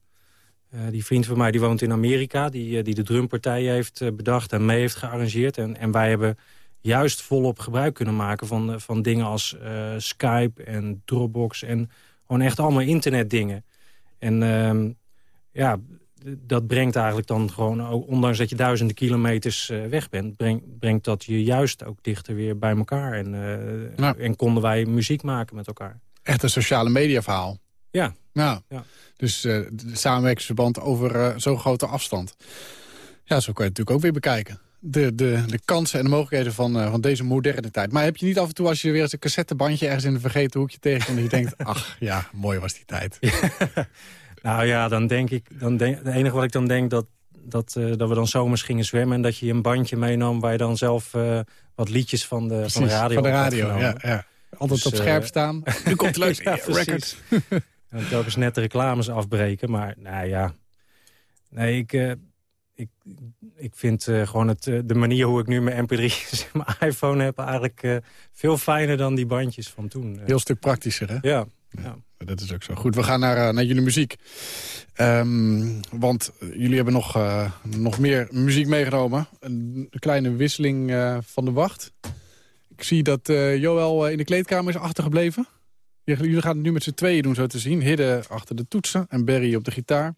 die vriend van mij die woont in Amerika... die, eh, die de drumpartij heeft eh, bedacht en mee heeft gearrangeerd. En, en wij hebben juist volop gebruik kunnen maken van, eh, van dingen als eh, Skype en Dropbox... en gewoon echt allemaal internetdingen. En ehm, ja, dat brengt eigenlijk dan gewoon, ook, ondanks dat je duizenden kilometers eh, weg bent, breng- brengt dat je juist ook dichter weer bij elkaar. En, eh, Ja. en konden wij muziek maken met elkaar. Echt een sociale media verhaal. Ja, Ja. Ja. Dus eh de samenwerkingsverband over eh, zo'n grote afstand. Ja, zo kan je het natuurlijk ook weer bekijken. De, de, de kansen en de mogelijkheden van, eh, van deze moderne tijd. Maar heb je niet af en toe als je weer eens een cassettebandje ergens in een vergeten hoekje tegenkomt... dat je denkt, (laughs) ach ja, mooi was die tijd. (laughs) nou ja, dan denk ik, dan denk, het enige wat ik dan denk dat, dat, dat we dan zomers gingen zwemmen en dat je een bandje meenam waar je dan zelf wat liedjes van de, van de radio van de radio, ja, ja. Altijd Dus, op scherp eh, staan. (laughs) Nu komt de (laughs) leukste Ja, precies. record. En (laughs) telkens net de reclames afbreken. Maar nou ja, nee, ik, eh, ik, ik vind eh, gewoon het, de manier hoe ik nu mijn mp3's en mijn iPhone heb... eigenlijk eh, veel fijner dan die bandjes van toen. Heel stuk praktischer, hè? ja, ja. Dat is ook zo. Goed, we gaan naar, naar jullie muziek. Ehm, want jullie hebben nog, eh, nog meer muziek meegenomen. Een kleine wisseling eh, van de wacht. Ik zie dat eh Joël eh, in de kleedkamer is achtergebleven. Jullie gaan het nu met z'n tweeën doen, zo te zien. Hidde achter de toetsen en Barry op de gitaar.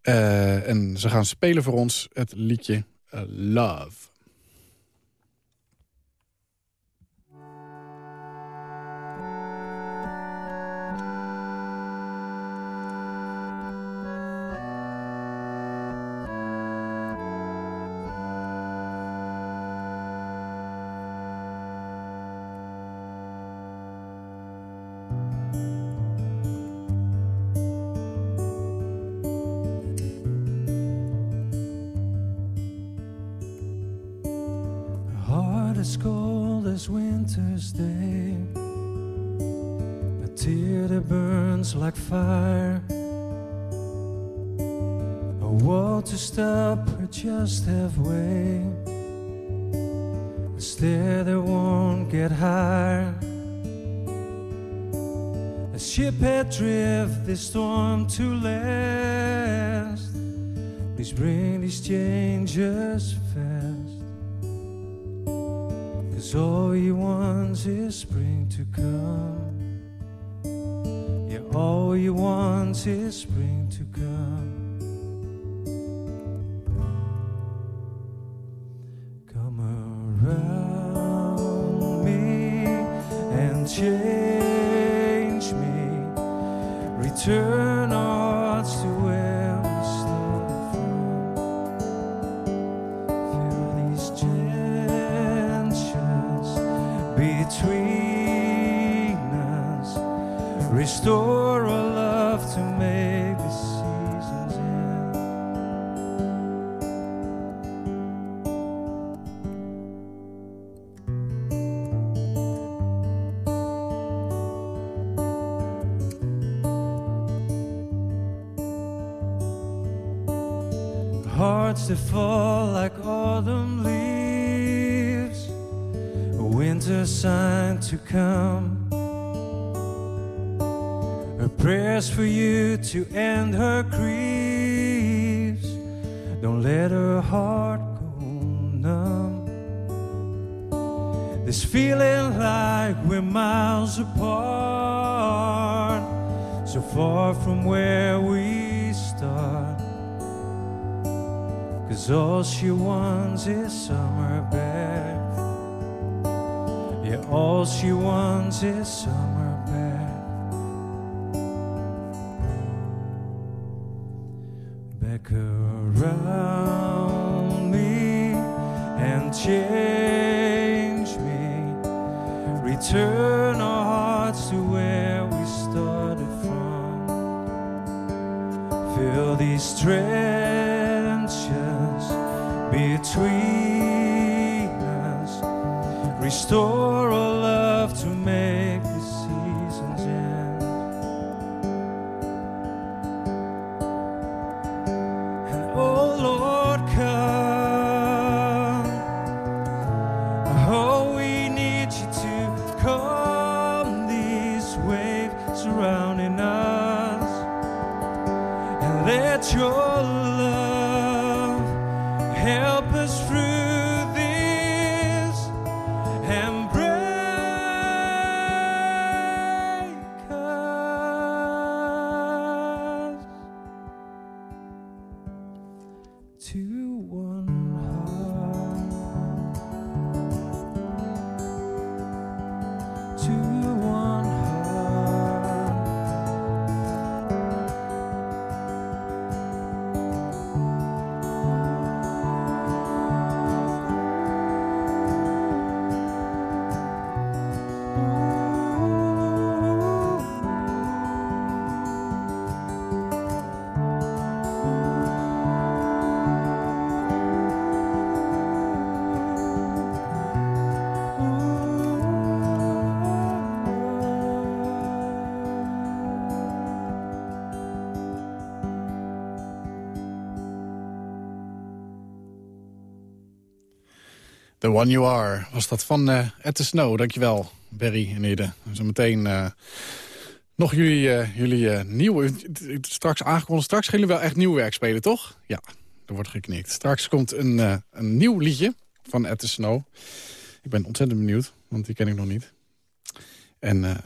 Eh, en ze gaan spelen voor ons het liedje Love. These changes fast. Cause all he wants is spring to come. Yeah, all he wants is spring to come. Come wants is summer back. Back around me and change me. Return our hearts to where we started from. Fill these trenches between us. Restore One You Are was dat van eh At Snow. Dankjewel, Berry en Ede. Zometeen eh nog jullie, eh, jullie nieuwe... Straks aangekondigd, straks gaan jullie wel echt nieuw werk spelen, toch? Ja, er wordt geknikt. Straks komt een, een nieuw liedje van At The Snow. Ik ben ontzettend benieuwd, want die ken ik nog niet. En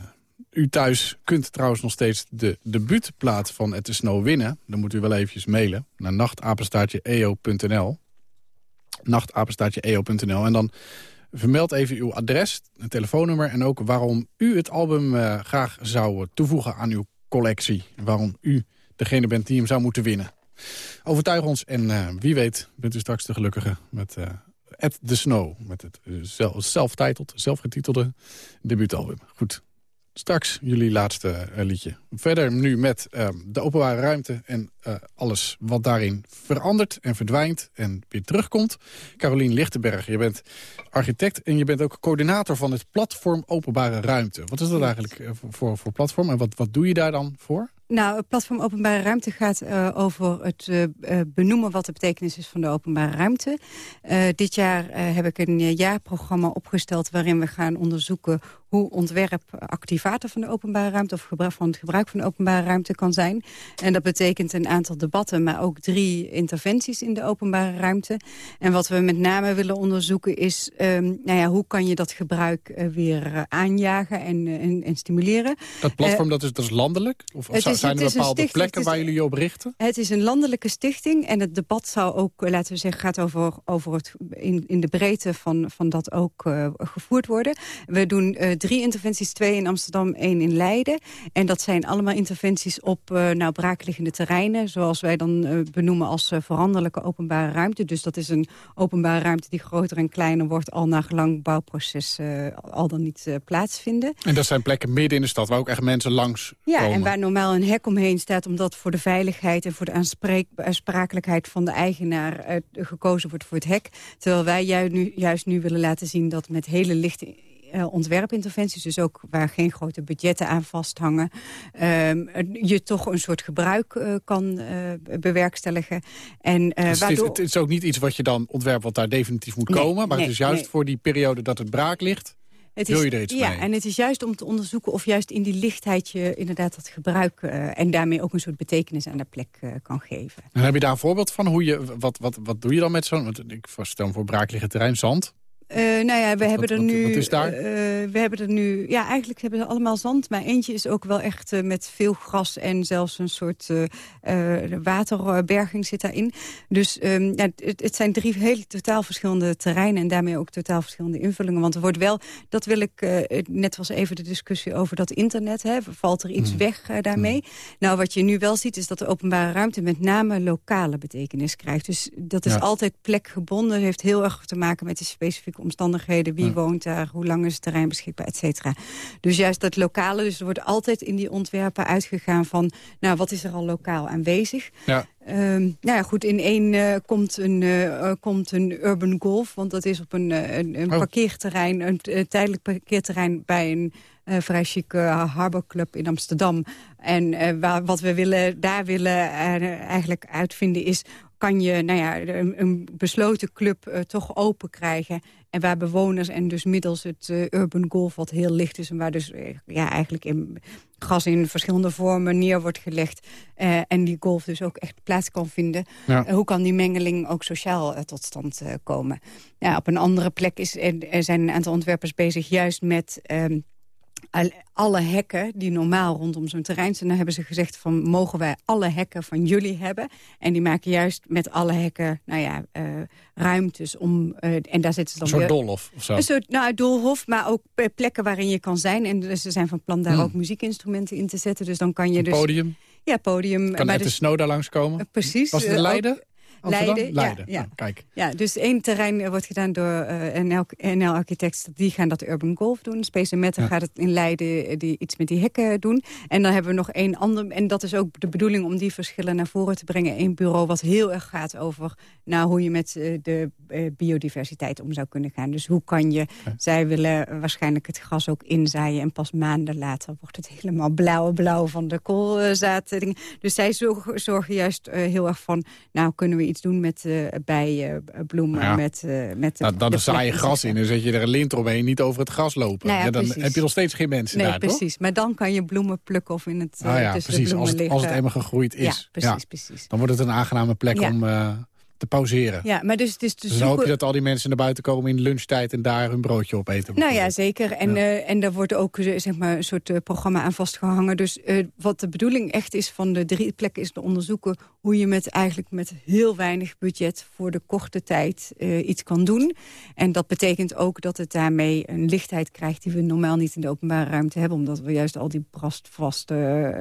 u thuis kunt trouwens nog steeds de debuutplaat van At Snow winnen. Dan moet u wel eventjes mailen naar nachtapenstaartje.eo.nl nachtapenstaartje.eo.nl. En dan vermeld even uw adres, een telefoonnummer... en ook waarom u het album eh, graag zou toevoegen aan uw collectie. Waarom u degene bent die hem zou moeten winnen. Overtuig ons en eh, wie weet bent u straks de gelukkige met eh At The Snow. Met het zelf, zelfgetitelde debuutalbum. Goed, straks jullie laatste eh, liedje. Verder nu met eh, de openbare ruimte en eh, alles wat daarin verandert en verdwijnt en weer terugkomt. Carolien Lichtenberg, je bent architect en je bent ook coördinator van het platform Openbare Ruimte. Wat is dat eigenlijk voor, voor, platform en wat, wat doe je daar dan voor? Nou, het platform Openbare Ruimte gaat over het benoemen wat de betekenis is van de openbare ruimte. Dit jaar heb ik een jaarprogramma opgesteld waarin we gaan onderzoeken hoe ontwerp activator van de openbare ruimte of gebruik van het gebruik van de openbare ruimte kan zijn. En dat betekent een aantal debatten, maar ook drie interventies in de openbare ruimte. En wat we met name willen onderzoeken is, ehm, nou ja, hoe kan je dat gebruik eh, weer eh, aanjagen en, eh, en, en stimuleren. Dat platform dat is, dat is landelijk? Of het zou- is- zijn er het is een bepaalde stichting, plekken is- waar jullie je op richten? Het is een landelijke stichting en het debat zou ook, laten we zeggen, gaat over, over het in, in de breedte van, van dat ook gevoerd worden. We doen drie interventies, twee in Amsterdam, één in Leiden. En dat zijn allemaal interventies op eh nou, braakliggende terreinen, zoals wij dan eh, benoemen als eh, veranderlijke openbare ruimte. Dus dat is een openbare ruimte die groter en kleiner wordt, al naar gelang bouwproces al dan niet plaatsvinden. En dat zijn plekken midden in de stad waar ook echt mensen langs Ja, komen. en waar normaal een hek omheen staat... omdat voor de veiligheid en voor de aansprakelijkheid van de eigenaar... gekozen wordt voor het hek. Terwijl wij juist nu, juist nu willen laten zien dat met hele lichte... eh, ontwerpinterventies, dus ook waar geen grote budgetten aan vasthangen... ehm, je toch een soort gebruik eh, kan eh, bewerkstelligen. En, Dus het, is, waardoor... het is ook niet iets wat je dan ontwerpt wat daar definitief moet Nee, komen. Maar nee, het is juist nee. voor die periode dat het braak ligt. wil is, je er iets ja, mee? en het is juist om te onderzoeken of juist in die lichtheid je inderdaad dat gebruik... en daarmee ook een soort betekenis aan de plek kan geven. En heb je daar een voorbeeld van? Hoe je, wat, wat, wat doe je dan met zo'n... want Ik stel voor braakliggend terrein, zand. Eh, nou ja, we hebben er nu. wat is daar? eh, we hebben er nu. Ja, eigenlijk hebben ze allemaal zand. Maar eentje is ook wel echt eh, met veel gras en zelfs een soort waterberging zit daarin. Dus ehm, ja, het, het zijn drie hele totaal verschillende terreinen en daarmee ook totaal verschillende invullingen. Want er wordt wel, dat wil ik, net was even de discussie over dat internet. Hè, valt er iets Mm. weg daarmee? Nou, wat je nu wel ziet is dat de openbare ruimte met name lokale betekenis krijgt. Dus dat is Ja. altijd plekgebonden. heeft heel erg te maken met de specifieke omstandigheden. Wie Ja. woont daar, hoe lang is het terrein beschikbaar, et cetera. Dus juist dat lokale, dus er wordt altijd in die ontwerpen uitgegaan van... nou, wat is er al lokaal aanwezig? Ja. Ehm, nou ja, goed, in één eh, komt, een, eh, eh, komt een urban golf, want dat is op een, een, een Oh. parkeerterrein, een tijdelijk parkeerterrein bij een eh, vrij chique uh, harborclub in Amsterdam. En waar, wat we willen, daar willen eigenlijk uitvinden is... kan je nou ja, een, een besloten club eh, toch open krijgen... en waar bewoners en dus middels het eh, urban golf wat heel licht is... en waar dus eh, ja, eigenlijk in gas in verschillende vormen neer wordt gelegd... en die golf dus ook echt plaats kan vinden... Ja. Hoe kan die mengeling ook sociaal tot stand komen? Ja, op een andere plek is, er, er zijn een aantal ontwerpers bezig juist met... ehm, alle hekken die normaal rondom zo'n terrein zijn... dan hebben ze gezegd van mogen wij alle hekken van jullie hebben. En die maken juist met alle hekken nou ja, eh, ruimtes om... eh, en daar zitten ze dan Een soort weer... dolhof of zo. Een soort nou, doolhof, maar ook plekken waarin je kan zijn. En dus ze zijn van plan daar Hmm. ook muziekinstrumenten in te zetten. Dus dan kan je Een dus... podium. Ja, podium. Kan maar Ed de dus, Snow daar langskomen? precies. Was het eh, in Leiden? Amsterdam? Leiden, Leiden. ja. Nou, kijk. Ja, dus één terrein eh, wordt gedaan door eh, NL, NL Architects. Die gaan dat Urban Golf doen. Space Matter Ja. gaat het in Leiden eh, die iets met die hekken doen. En dan hebben we nog één ander. En dat is ook de bedoeling om die verschillen naar voren te brengen. Eén bureau wat heel erg gaat over nou, hoe je met de biodiversiteit om zou kunnen gaan. Dus hoe kan je... Zij willen waarschijnlijk het gras ook inzaaien. En pas maanden later wordt het helemaal blauwe blauw van de koolzaad. Dus zij zorgen, juist heel erg van... nou, kunnen we iets doen met eh bijen, eh, bloemen, Ja. met, eh met de, Nou, dan de zaai je gras in en zet je er een lint omheen. Niet over het gras lopen. Nou ja, Ja, dan precies. heb je nog steeds geen mensen Nee, daar, toch? precies. Maar dan kan je bloemen plukken of in het eh, Ah ja, tussen precies. de Als het, als het liggen. eenmaal gegroeid is. Ja, precies, precies. Dan wordt het een aangename plek om eh, te pauzeren. Ja, maar dus, dus, Dus te dan hoop zoeken... je dat al die mensen naar buiten komen in lunchtijd... en daar hun broodje opeten. Nou ja, zeker. En, Ja. eh, en daar wordt ook eh, zeg maar, een soort eh, programma aan vastgehangen. Dus wat de bedoeling echt is van de drie plekken... is te onderzoeken hoe je met eigenlijk met heel weinig budget... voor de korte tijd iets kan doen. En dat betekent ook dat het daarmee een lichtheid krijgt... die we normaal niet in de openbare ruimte hebben. Omdat we juist al die brastvaste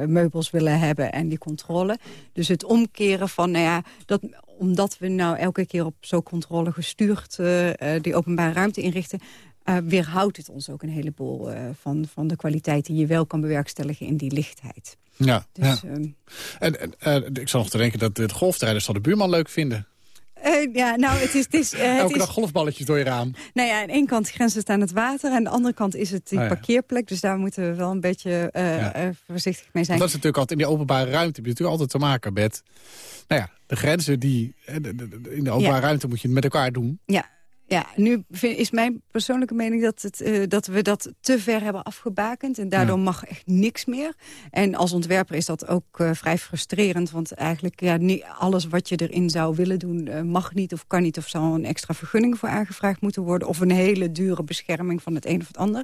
meubels willen hebben en die controle. Dus het omkeren van, nou ja, dat, omdat we nou elke keer op zo controle gestuurd... eh, eh, die openbare ruimte inrichten eh, weerhoudt het ons ook een heleboel van, van de kwaliteit die je wel kan bewerkstelligen in die lichtheid. Ja, Dus, ja. ehm, En, en, ik zal nog te denken dat het golfterrein zal de buurman leuk vinden. Eh, ja, nou, het is... Het is, eh, het Elke is dag golfballetjes door je raam. nou ja, aan de ene kant grenst het aan het water... aan de andere kant is het die ja. parkeerplek. Dus daar moeten we wel een beetje eh, Ja. voorzichtig mee Want zijn. dat is natuurlijk altijd in die openbare ruimte. heb je natuurlijk altijd te maken met... Nou ja, de grenzen die... In de openbare Ja. ruimte moet je het met elkaar doen. Ja, ja nu vind- is mijn persoonlijke mening dat, het, eh, dat we dat te ver hebben afgebakend. En daardoor Ja. mag echt niks meer. En als ontwerper is dat ook eh, vrij frustrerend. Want eigenlijk ja, niet alles wat je erin zou willen doen eh, mag niet of kan niet. Of zal een extra vergunning voor aangevraagd moeten worden. Of een hele dure bescherming van het een of het ander.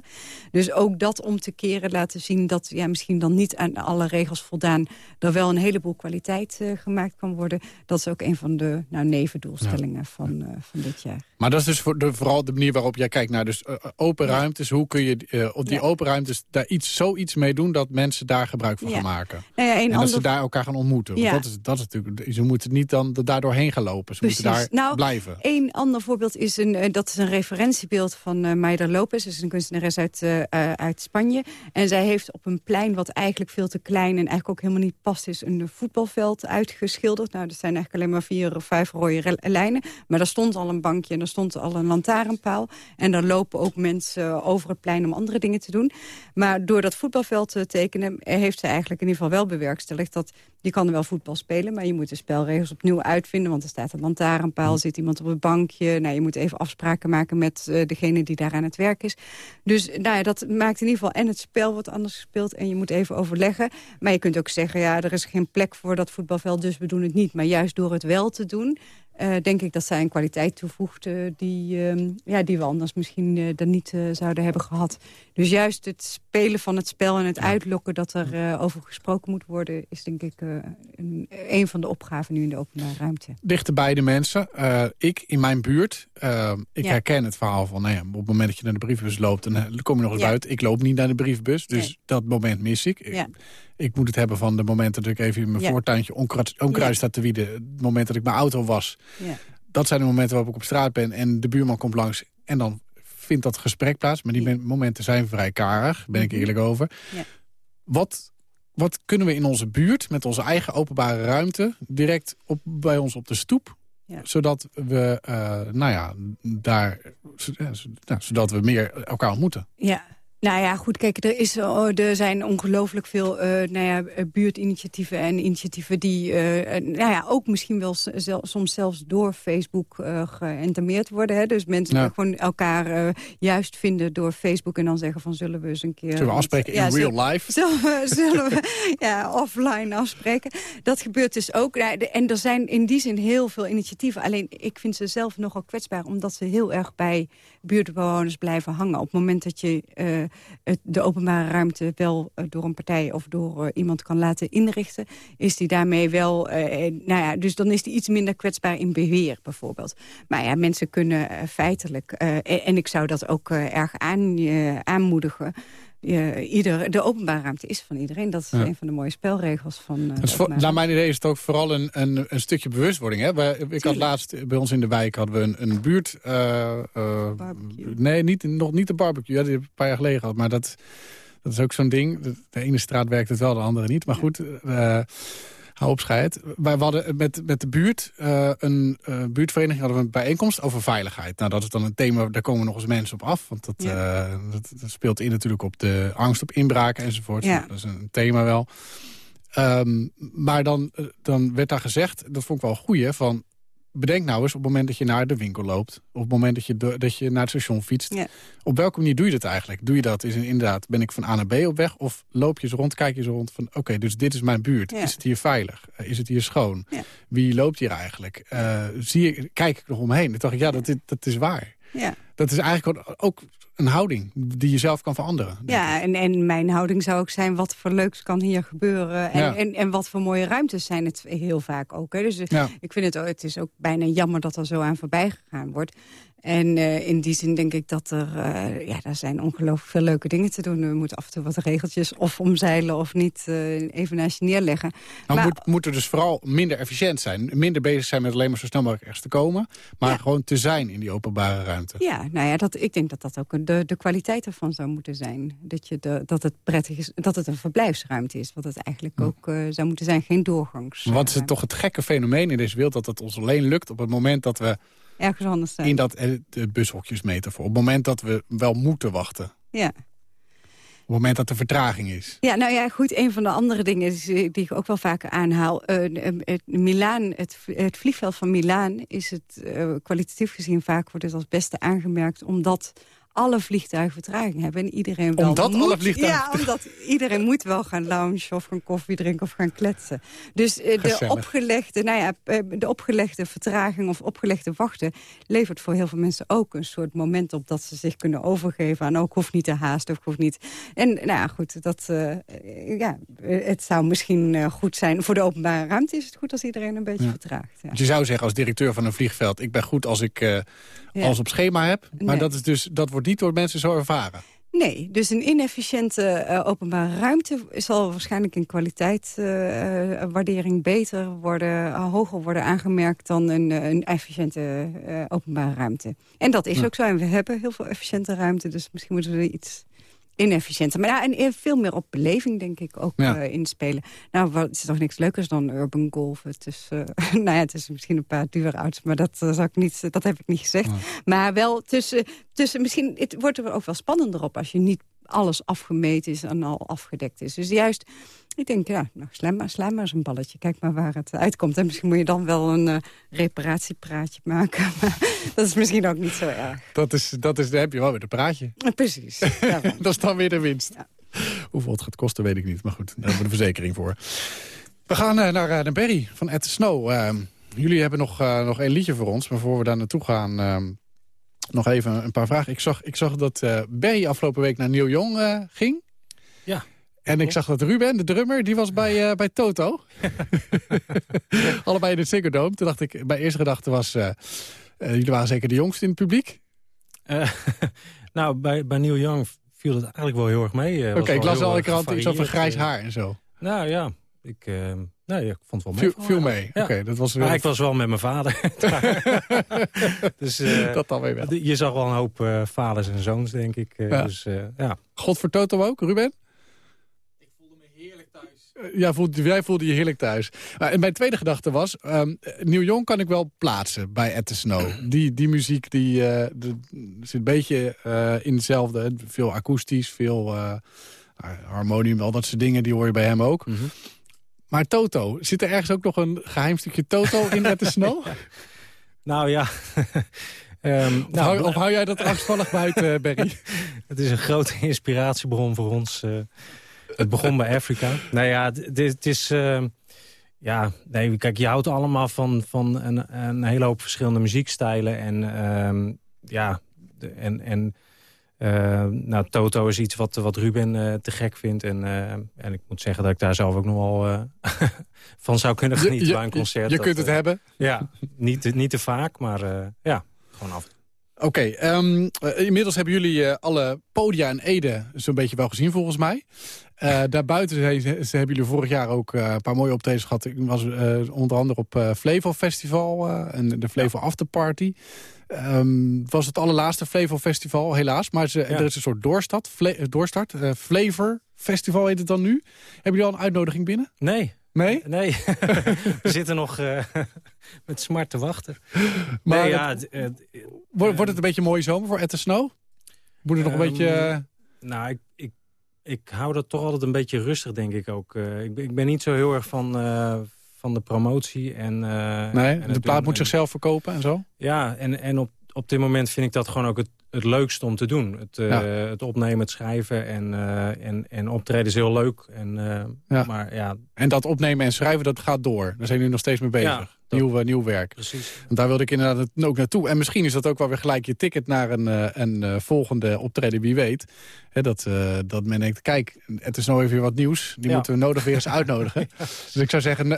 Dus ook dat om te keren laten zien dat ja, misschien dan niet aan alle regels voldaan. Er wel een heleboel kwaliteit gemaakt kan worden. Dat is ook een van de nou, nevendoelstellingen van, van dit jaar. Maar dat is dus voor de, vooral de manier waarop jij kijkt naar dus, eh, open ruimtes. Hoe kun je eh, op die Ja. open ruimtes daar iets, zoiets mee doen... dat mensen daar gebruik van gaan maken. Nou En dat ze daar elkaar gaan ontmoeten. Want dat, is, dat is natuurlijk, ze moeten niet dan daar doorheen gaan lopen. Ze moeten daar Nou, blijven. Een ander voorbeeld is een, eh, dat is een referentiebeeld van eh Maida Lopez. Dat is een kunstenares uit, eh, eh, uit Spanje. En zij heeft op een plein wat eigenlijk veel te klein... en eigenlijk ook helemaal niet past, is een voetbalveld uitgeschilderd. Nou, dat zijn eigenlijk alleen maar vier of vijf rode lijnen. Maar daar stond al een bankje en er stond al al een lantaarnpaal. En dan lopen ook mensen over het plein om andere dingen te doen. Maar door dat voetbalveld te tekenen... heeft ze eigenlijk in ieder geval wel bewerkstelligd... dat je kan er wel voetbal spelen, maar je moet de spelregels opnieuw uitvinden. Want er staat een lantaarnpaal, zit iemand op het bankje. Nou, je moet even afspraken maken met uh, degene die daar aan het werk is. Dus nou ja, dat maakt in ieder geval... en het spel wordt anders gespeeld en je moet even overleggen. Maar je kunt ook zeggen, ja, er is geen plek voor dat voetbalveld... dus we doen het niet. Maar juist door het wel te doen... Uh, denk ik dat zij een kwaliteit toevoegt uh, die, uh, ja, die we anders misschien dan niet zouden hebben gehad. Dus juist het spelen van het spel en het uitlokken dat er over gesproken moet worden... is denk ik een, een, van de opgaven nu in de openbare ruimte. Dichter bij de mensen. ik in mijn buurt, ik ja. herken het verhaal van... Nou ja, op het moment dat je naar de brievenbus loopt, dan kom je nog eens uit. Ik loop niet naar de brievenbus, dus nee. dat moment mis ik. Ja. Ik moet het hebben van de momenten dat ik even in mijn ja. voortuintje onkruid, onkruid sta te wieden. Het moment dat ik mijn auto was. Ja. Dat zijn de momenten waarop ik op straat ben en de buurman komt langs. En dan vindt dat gesprek plaats. Maar die momenten zijn vrij karig, ben ik eerlijk over. Ja. Wat, wat kunnen we in onze buurt met onze eigen openbare ruimte... direct op, bij ons op de stoep ja. Zodat we, uh, nou ja, daar, nou, zodat we meer elkaar ontmoeten. Ja, nou ja, goed, kijk, er, is, oh, er zijn ongelooflijk veel uh, nou ja, buurtinitiatieven en initiatieven... die uh, nou ja, ook misschien wel soms zelfs door Facebook uh, geïntermeerd worden. Hè? Dus mensen ja. gewoon elkaar juist vinden door Facebook... en dan zeggen van zullen we eens een keer... Zullen we afspreken in ja, real life? Zullen we, (laughs) zullen we ja, offline afspreken? Dat gebeurt dus ook. En er zijn in die zin heel veel initiatieven. Alleen ik vind ze zelf nogal kwetsbaar... omdat ze heel erg bij buurtbewoners blijven hangen. Op het moment dat je het, de openbare ruimte wel uh, door een partij of door uh, iemand kan laten inrichten... is die daarmee wel... Nou ja, dus dan is die iets minder kwetsbaar in beheer bijvoorbeeld. Maar ja, mensen kunnen feitelijk... en ik zou dat ook erg aan, aanmoedigen ieder, de openbare ruimte is van iedereen. Dat is ja. een van de mooie spelregels van uh, voor, Naar mijn idee is het ook vooral een, een, een stukje bewustwording. Hè? Wij, ik had laatst bij ons in de wijk hadden we een, een buurt... Uh, uh, nee, niet, nog niet de barbecue. Ja, die heb ik een paar jaar geleden gehad. Maar dat, dat is ook zo'n ding. De, de ene straat werkt het wel, de andere niet. Maar ja. goed hou op scheid. Wij hadden met, met de buurt, uh, een uh, buurtvereniging, hadden we een bijeenkomst over veiligheid. Nou, dat is dan een thema, daar komen nog eens mensen op af. Want dat, ja. uh, dat, dat, speelt in natuurlijk op de angst op inbraken enzovoort. Ja. Dat is een thema wel. Um, maar dan, dan werd daar gezegd, dat vond ik wel een goeie, van bedenk nou eens op het moment dat je naar de winkel loopt... op het moment dat je, dat je naar het station fietst... Ja. op welke manier doe je dat eigenlijk? Doe je dat is inderdaad, ben ik van A naar B op weg... of loop je eens rond, kijk je eens rond van... oké, okay, dus dit is mijn buurt. Ja. Is het hier veilig? Is het hier schoon? Ja. Wie loopt hier eigenlijk? Uh, zie je, kijk ik nog omheen? Dan dacht ik, ja, dat, dat is waar. Ja. Dat is eigenlijk ook een houding die je zelf kan veranderen. Ja, en, en mijn houding zou ook zijn... wat voor leuks kan hier gebeuren... en, ja. en, en wat voor mooie ruimtes zijn het heel vaak ook. Hè. Dus ja. ik vind het, het is ook bijna jammer dat er zo aan voorbij gegaan wordt. En uh, in die zin denk ik dat er, uh, ja, daar zijn ongelooflijk veel leuke dingen te doen. We moeten af en toe wat regeltjes of omzeilen of niet uh, even naast je neerleggen. Nou, maar moet, moet er dus vooral minder efficiënt zijn. Minder bezig zijn met alleen maar zo snel mogelijk ergens te komen. Maar ja. gewoon te zijn in die openbare ruimte. Ja, nou ja, dat, ik denk dat dat ook de, de kwaliteit ervan zou moeten zijn. Dat, je de, dat het prettig is, dat het een verblijfsruimte is. Wat het eigenlijk hm. ook zou moeten zijn, geen doorgangs. Is het toch het gekke fenomeen in deze wereld... dat het ons alleen lukt op het moment dat we ergens anders zijn. In dat de bushokjesmetafoor. Op het moment dat we wel moeten wachten. Ja. Op het moment dat er vertraging is. Ja, nou ja, goed. Een van de andere dingen die ik ook wel vaker aanhaal. Uh, het, Milaan, het, het, vliegveld van Milaan is het uh, kwalitatief gezien vaak wordt het als beste aangemerkt. Omdat alle vliegtuigen vertraging hebben. En iedereen wel omdat moet, alle vliegtuigen... Ja, omdat iedereen moet wel gaan loungen of gaan koffie drinken of gaan kletsen. Dus uh, de, opgelegde, nou ja, de opgelegde vertraging of opgelegde wachten... levert voor heel veel mensen ook een soort moment op... dat ze zich kunnen overgeven aan ook hoeft niet te haasten of hoeft niet. En nou ja, goed, dat, uh, ja, het zou misschien uh, goed zijn... voor de openbare ruimte is het goed als iedereen een beetje ja. vertraagt. Ja. Je zou zeggen als directeur van een vliegveld... ik ben goed als ik ja. alles op schema heb. Maar nee. dat, is dus, dat wordt niet door mensen zo ervaren. Nee, dus een inefficiënte uh, openbare ruimte zal waarschijnlijk in kwaliteitswaardering uh, beter worden, uh, hoger worden aangemerkt dan een, een efficiënte openbare ruimte. En dat is ja. ook zo. En we hebben heel veel efficiënte ruimte, dus misschien moeten we er iets inefficiënter. Maar ja, en veel meer op beleving, denk ik, ook Ja. eh, inspelen. Nou, wat, is toch niks leukers dan urban golf? Het is, eh, (laughs) nou ja, het is misschien een paar dure auto's, maar dat, zou ik niet, dat heb ik niet gezegd. Maar wel tussen, tussen, misschien het wordt er ook wel spannender op als je niet alles afgemeten is en al afgedekt is. Dus juist, ik denk, ja, nou, sla maar, sla maar eens een balletje. Kijk maar waar het uitkomt. En misschien moet je dan wel een eh, reparatiepraatje maken. (laughs) Maar dat is misschien ook niet zo erg. Dat is, dat is, daar heb je wel weer een praatje. Precies. (laughs) dat is dan weer de winst. Ja. Hoeveel het gaat kosten, weet ik niet. Maar goed, daar hebben we de verzekering voor. We gaan eh, naar, eh, naar Barry van the Snow. Eh, jullie hebben nog, nog één liedje voor ons. Maar voor we daar naartoe gaan, eh, nog even een paar vragen. Ik zag, ik zag dat eh Barry afgelopen week naar Neil Young eh, ging. Ja. En ik zag dat Ruben, de drummer, die was bij, eh, bij Toto. (laughs) Allebei in het Ziggo Dome. Toen dacht ik, mijn eerste gedachte was... jullie waren zeker de jongste in het publiek. (laughs) Nou, bij, bij Neil Young viel het eigenlijk wel heel erg mee. Oké, ik las al de krant iets over grijs haar en zo. Nou ja, ik, eh, nee, ik vond het wel mee. Viel, viel mee. Ja. Oké, dat was Maar weer... ik was wel met mijn vader. (laughs) (laughs) (laughs) dus eh, dat dan weer wel. je zag wel een hoop eh, vaders en zoons, denk ik. eh, Ja. Dus eh, ja. God voor Toto ook, Ruben? Ik voelde me heerlijk thuis. Ja, voelde, jij voelde je heerlijk thuis. Maar, en mijn tweede gedachte was... ehm Neil Young kan ik wel plaatsen bij At The Snow. (clears throat) Die, die muziek die, eh, de- zit een beetje eh, in hetzelfde. Veel akoestisch, veel eh, harmonium, al dat soort dingen. Die hoor je bij hem ook. Mhm. Maar Toto, zit er ergens ook nog een geheim stukje Toto in At The (laughs) Snow? Nou ja. (laughs) Ehm, Of, nou, hou, of hou jij dat angstvallig buiten, eh, Berry? (laughs) Het is een grote inspiratiebron voor ons. eh. het begon bij Afrika. Nou ja, het- is... eh, ja, nee, kijk, je houdt allemaal van, van een, een hele hoop verschillende muziekstijlen. En ehm, ja, de- en, en eh, nou, Toto is iets wat, wat Ruben eh, te gek vindt. En, eh, en ik moet zeggen dat ik daar zelf ook nog wel eh, (laughs) van zou kunnen genieten bij een concert. je Dat, kunt het hebben. Ja, niet, te- niet te vaak, maar ja, gewoon af. Oké, ehm, eh, inmiddels hebben jullie alle podia en Ede zo'n beetje wel gezien volgens mij. (laughs) Daarbuiten zijn, ze, ze hebben jullie vorig jaar ook een paar mooie optredens gehad. Ik was onder andere op Flevo Festival en de Flevo Afterparty. Ehm, het was het allerlaatste Flevo Festival, helaas. Maar ze, er is een soort doorstart, Fle- eh, doorstart eh, Flavor Festival heet het dan nu. Hebben jullie al een uitnodiging binnen? Nee, Nee? Nee, (laughs) we zitten nog eh, (laughs) met smart te wachten. Maar nee, ja, het- het- het- Wordt, wordt het een beetje een mooie zomer voor The Snow? Moet het nog een Ehm, beetje... nou, ik, ik, ik hou dat toch altijd een beetje rustig, denk ik ook. Ik, ben, ik ben niet zo heel erg van, van de promotie. En, eh, nee, en de plaat doen. moet zichzelf verkopen en zo? Ja, en, en op, op dit moment vind ik dat gewoon ook het, het leukste om te doen. Het, eh, Ja. het opnemen, het schrijven en, eh, en, en optreden is heel leuk. En, Ja. Maar ja, En dat opnemen en schrijven, dat gaat door. Daar zijn jullie nog steeds mee bezig. Nieuw, eh, nieuw werk. precies. Want daar wilde ik inderdaad ook naartoe. En misschien is dat ook wel weer gelijk je ticket naar een, eh, een eh, volgende optreden, wie weet. Hè, dat, eh, dat men denkt, kijk, het is nou even weer wat nieuws. Die Ja. moeten we nodig weer eens uitnodigen. (laughs) Dus ik zou zeggen,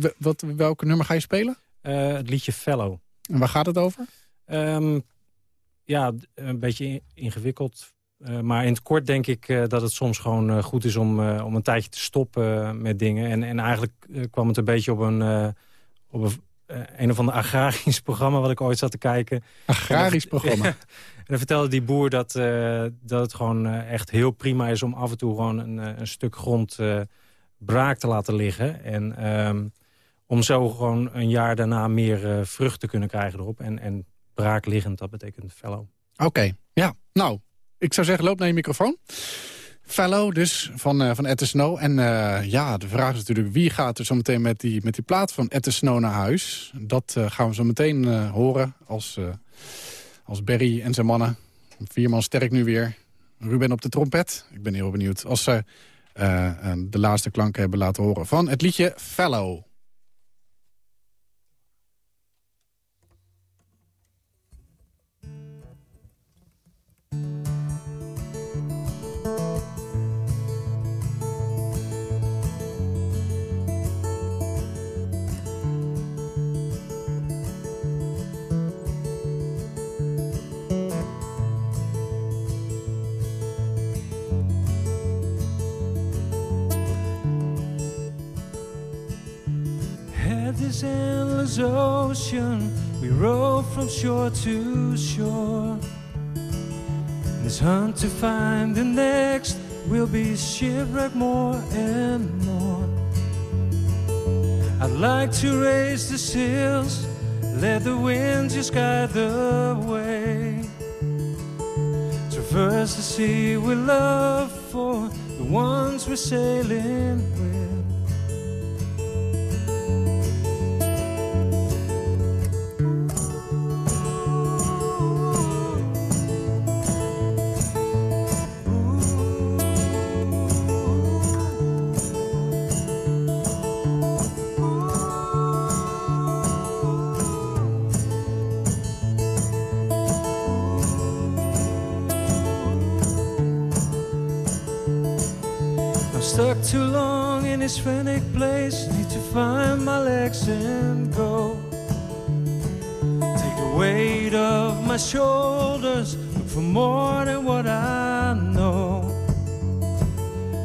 w- wat, welke nummer ga je spelen? Het liedje Fellow. En waar gaat het over? Ehm, ja, een beetje in- ingewikkeld. Maar in het kort denk ik dat het soms gewoon goed is om, om een tijdje te stoppen met dingen. En, en eigenlijk kwam het een beetje op een, op een, eh, een of ander agrarisch (laughs) programma wat ik ooit zat te kijken. Agrarisch En dan- programma. (laughs) En dan vertelde die boer dat, eh, dat het gewoon eh, echt heel prima is om af en toe gewoon een, een stuk grond braak te laten liggen. En ehm, om zo gewoon een jaar daarna meer eh, vrucht te kunnen krijgen erop. En, en braakliggend, dat betekent fellow. Oké, ja. Nou, ik zou zeggen, loop naar je microfoon. Fellow dus, van, eh van Ed the Snow. En eh, ja, de vraag is natuurlijk, wie gaat er zo meteen met die, met die plaat van Ed the Snow naar huis? Dat eh, gaan we zo meteen horen als, als Barry en zijn mannen. Vier man sterk nu weer. Ruben op de trompet. Ik ben heel benieuwd als ze de laatste klanken hebben laten horen van het liedje Fellow. Endless ocean, we row from shore to shore. This hunt to find the next will be shipwrecked more and more. I'd like to raise the sails, let the wind just guide the way. Traverse the sea we love for the ones we're sailing with. This frantic place. Need to find my legs and go. Take the weight off my shoulders. Look for more than what I know.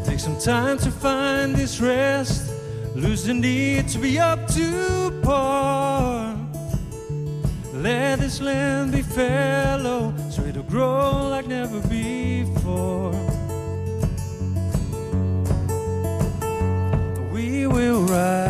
Take some time to find this rest. Lose the need to be up to par. Let this land be fallow so it'll grow like never we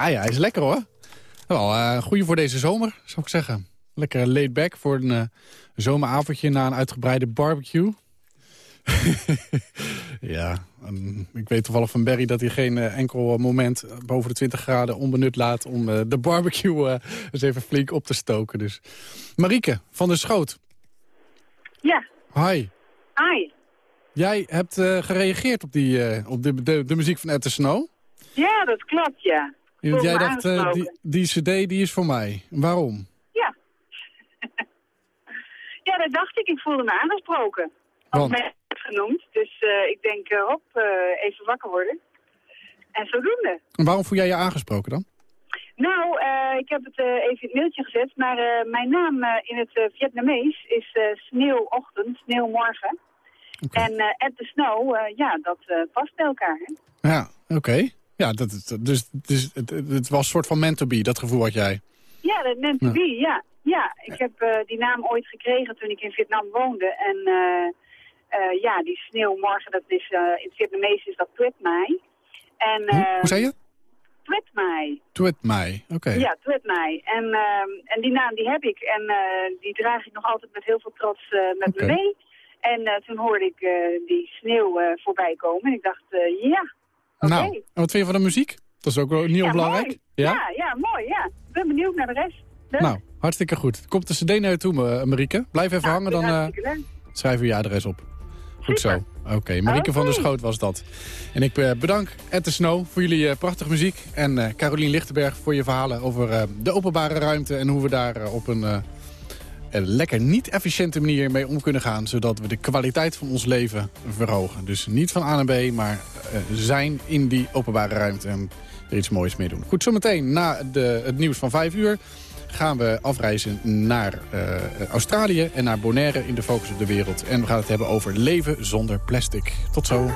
Yes. Ah ja, hij is lekker hoor. Wel, eh goeie voor deze zomer, zou ik zeggen. Lekker laid back voor een eh, zomeravondje na een uitgebreide barbecue. (laughs) ja, en ik weet toevallig van Barry dat hij geen eh, enkel moment boven de 20 graden onbenut laat... om de barbecue eens even flink op te stoken. Dus. Marieke van der Schoot. Ja, Hi. hi. Jij hebt gereageerd op, die, op de, de, de muziek van Ed Snow. Ja, dat klopt, ja. Want jij dacht, eh, die, die cd die is voor mij. Waarom? Ja. (laughs) ja, dat dacht ik. Ik voelde me aangesproken. Als mij genoemd. Dus eh, ik denk, eh, hop, even wakker worden. En zodoende. En waarom voel jij je aangesproken dan? Nou, ik heb het even in het mailtje gezet, maar mijn naam in het Vietnamees is sneeuwochtend, sneeuwmorgen. En at the snow, ja, dat past bij elkaar. Hè? Ja, oké. Ja, dat, dus, dus het, het was een soort van meant to be, dat gevoel had jij. Ja, dat meant to Ja. be, ja. Ja, ik heb eh, die naam ooit gekregen toen ik in Vietnam woonde. En eh, eh, ja, die sneeuwmorgen, dat is, in het Vietnamees is dat Tuet Mai. En, Hoe, eh, hoe zei je? Tuet Mai. Twit mij. Oké. Ja, Tuet Mai. En, ehm, en die naam die heb ik en die draag ik nog altijd met heel veel trots met me mee. En toen hoorde ik die sneeuw voorbij komen en ik dacht, ja, Nou, en wat vind je van de muziek? Dat is ook wel niet Ja, onbelangrijk. mooi. Ja? Ja, ja, mooi, ja. ben benieuwd naar de rest. Leuk. Nou, hartstikke goed. Komt de cd naar je toe, Ma- Marieke? Blijf even hangen, dan eh, leuk. schrijven we je adres op. Goed zo. Oké, Marieke van der. Schoot was dat. En ik eh, bedank Ed de Snow voor jullie eh, prachtige muziek. En Carolien Lichtenberg voor je verhalen over de openbare ruimte... en hoe we daar op een, een lekker niet-efficiënte manier mee om kunnen gaan... zodat we de kwaliteit van ons leven verhogen. Dus niet van A naar B, maar eh, zijn in die openbare ruimte... en er iets moois mee doen. Goed, zometeen na de, het nieuws van 5 uur gaan we afreizen naar eh, Australië en naar Bonaire in de Focus op de Wereld. En we gaan het hebben over leven zonder plastic. Tot zo.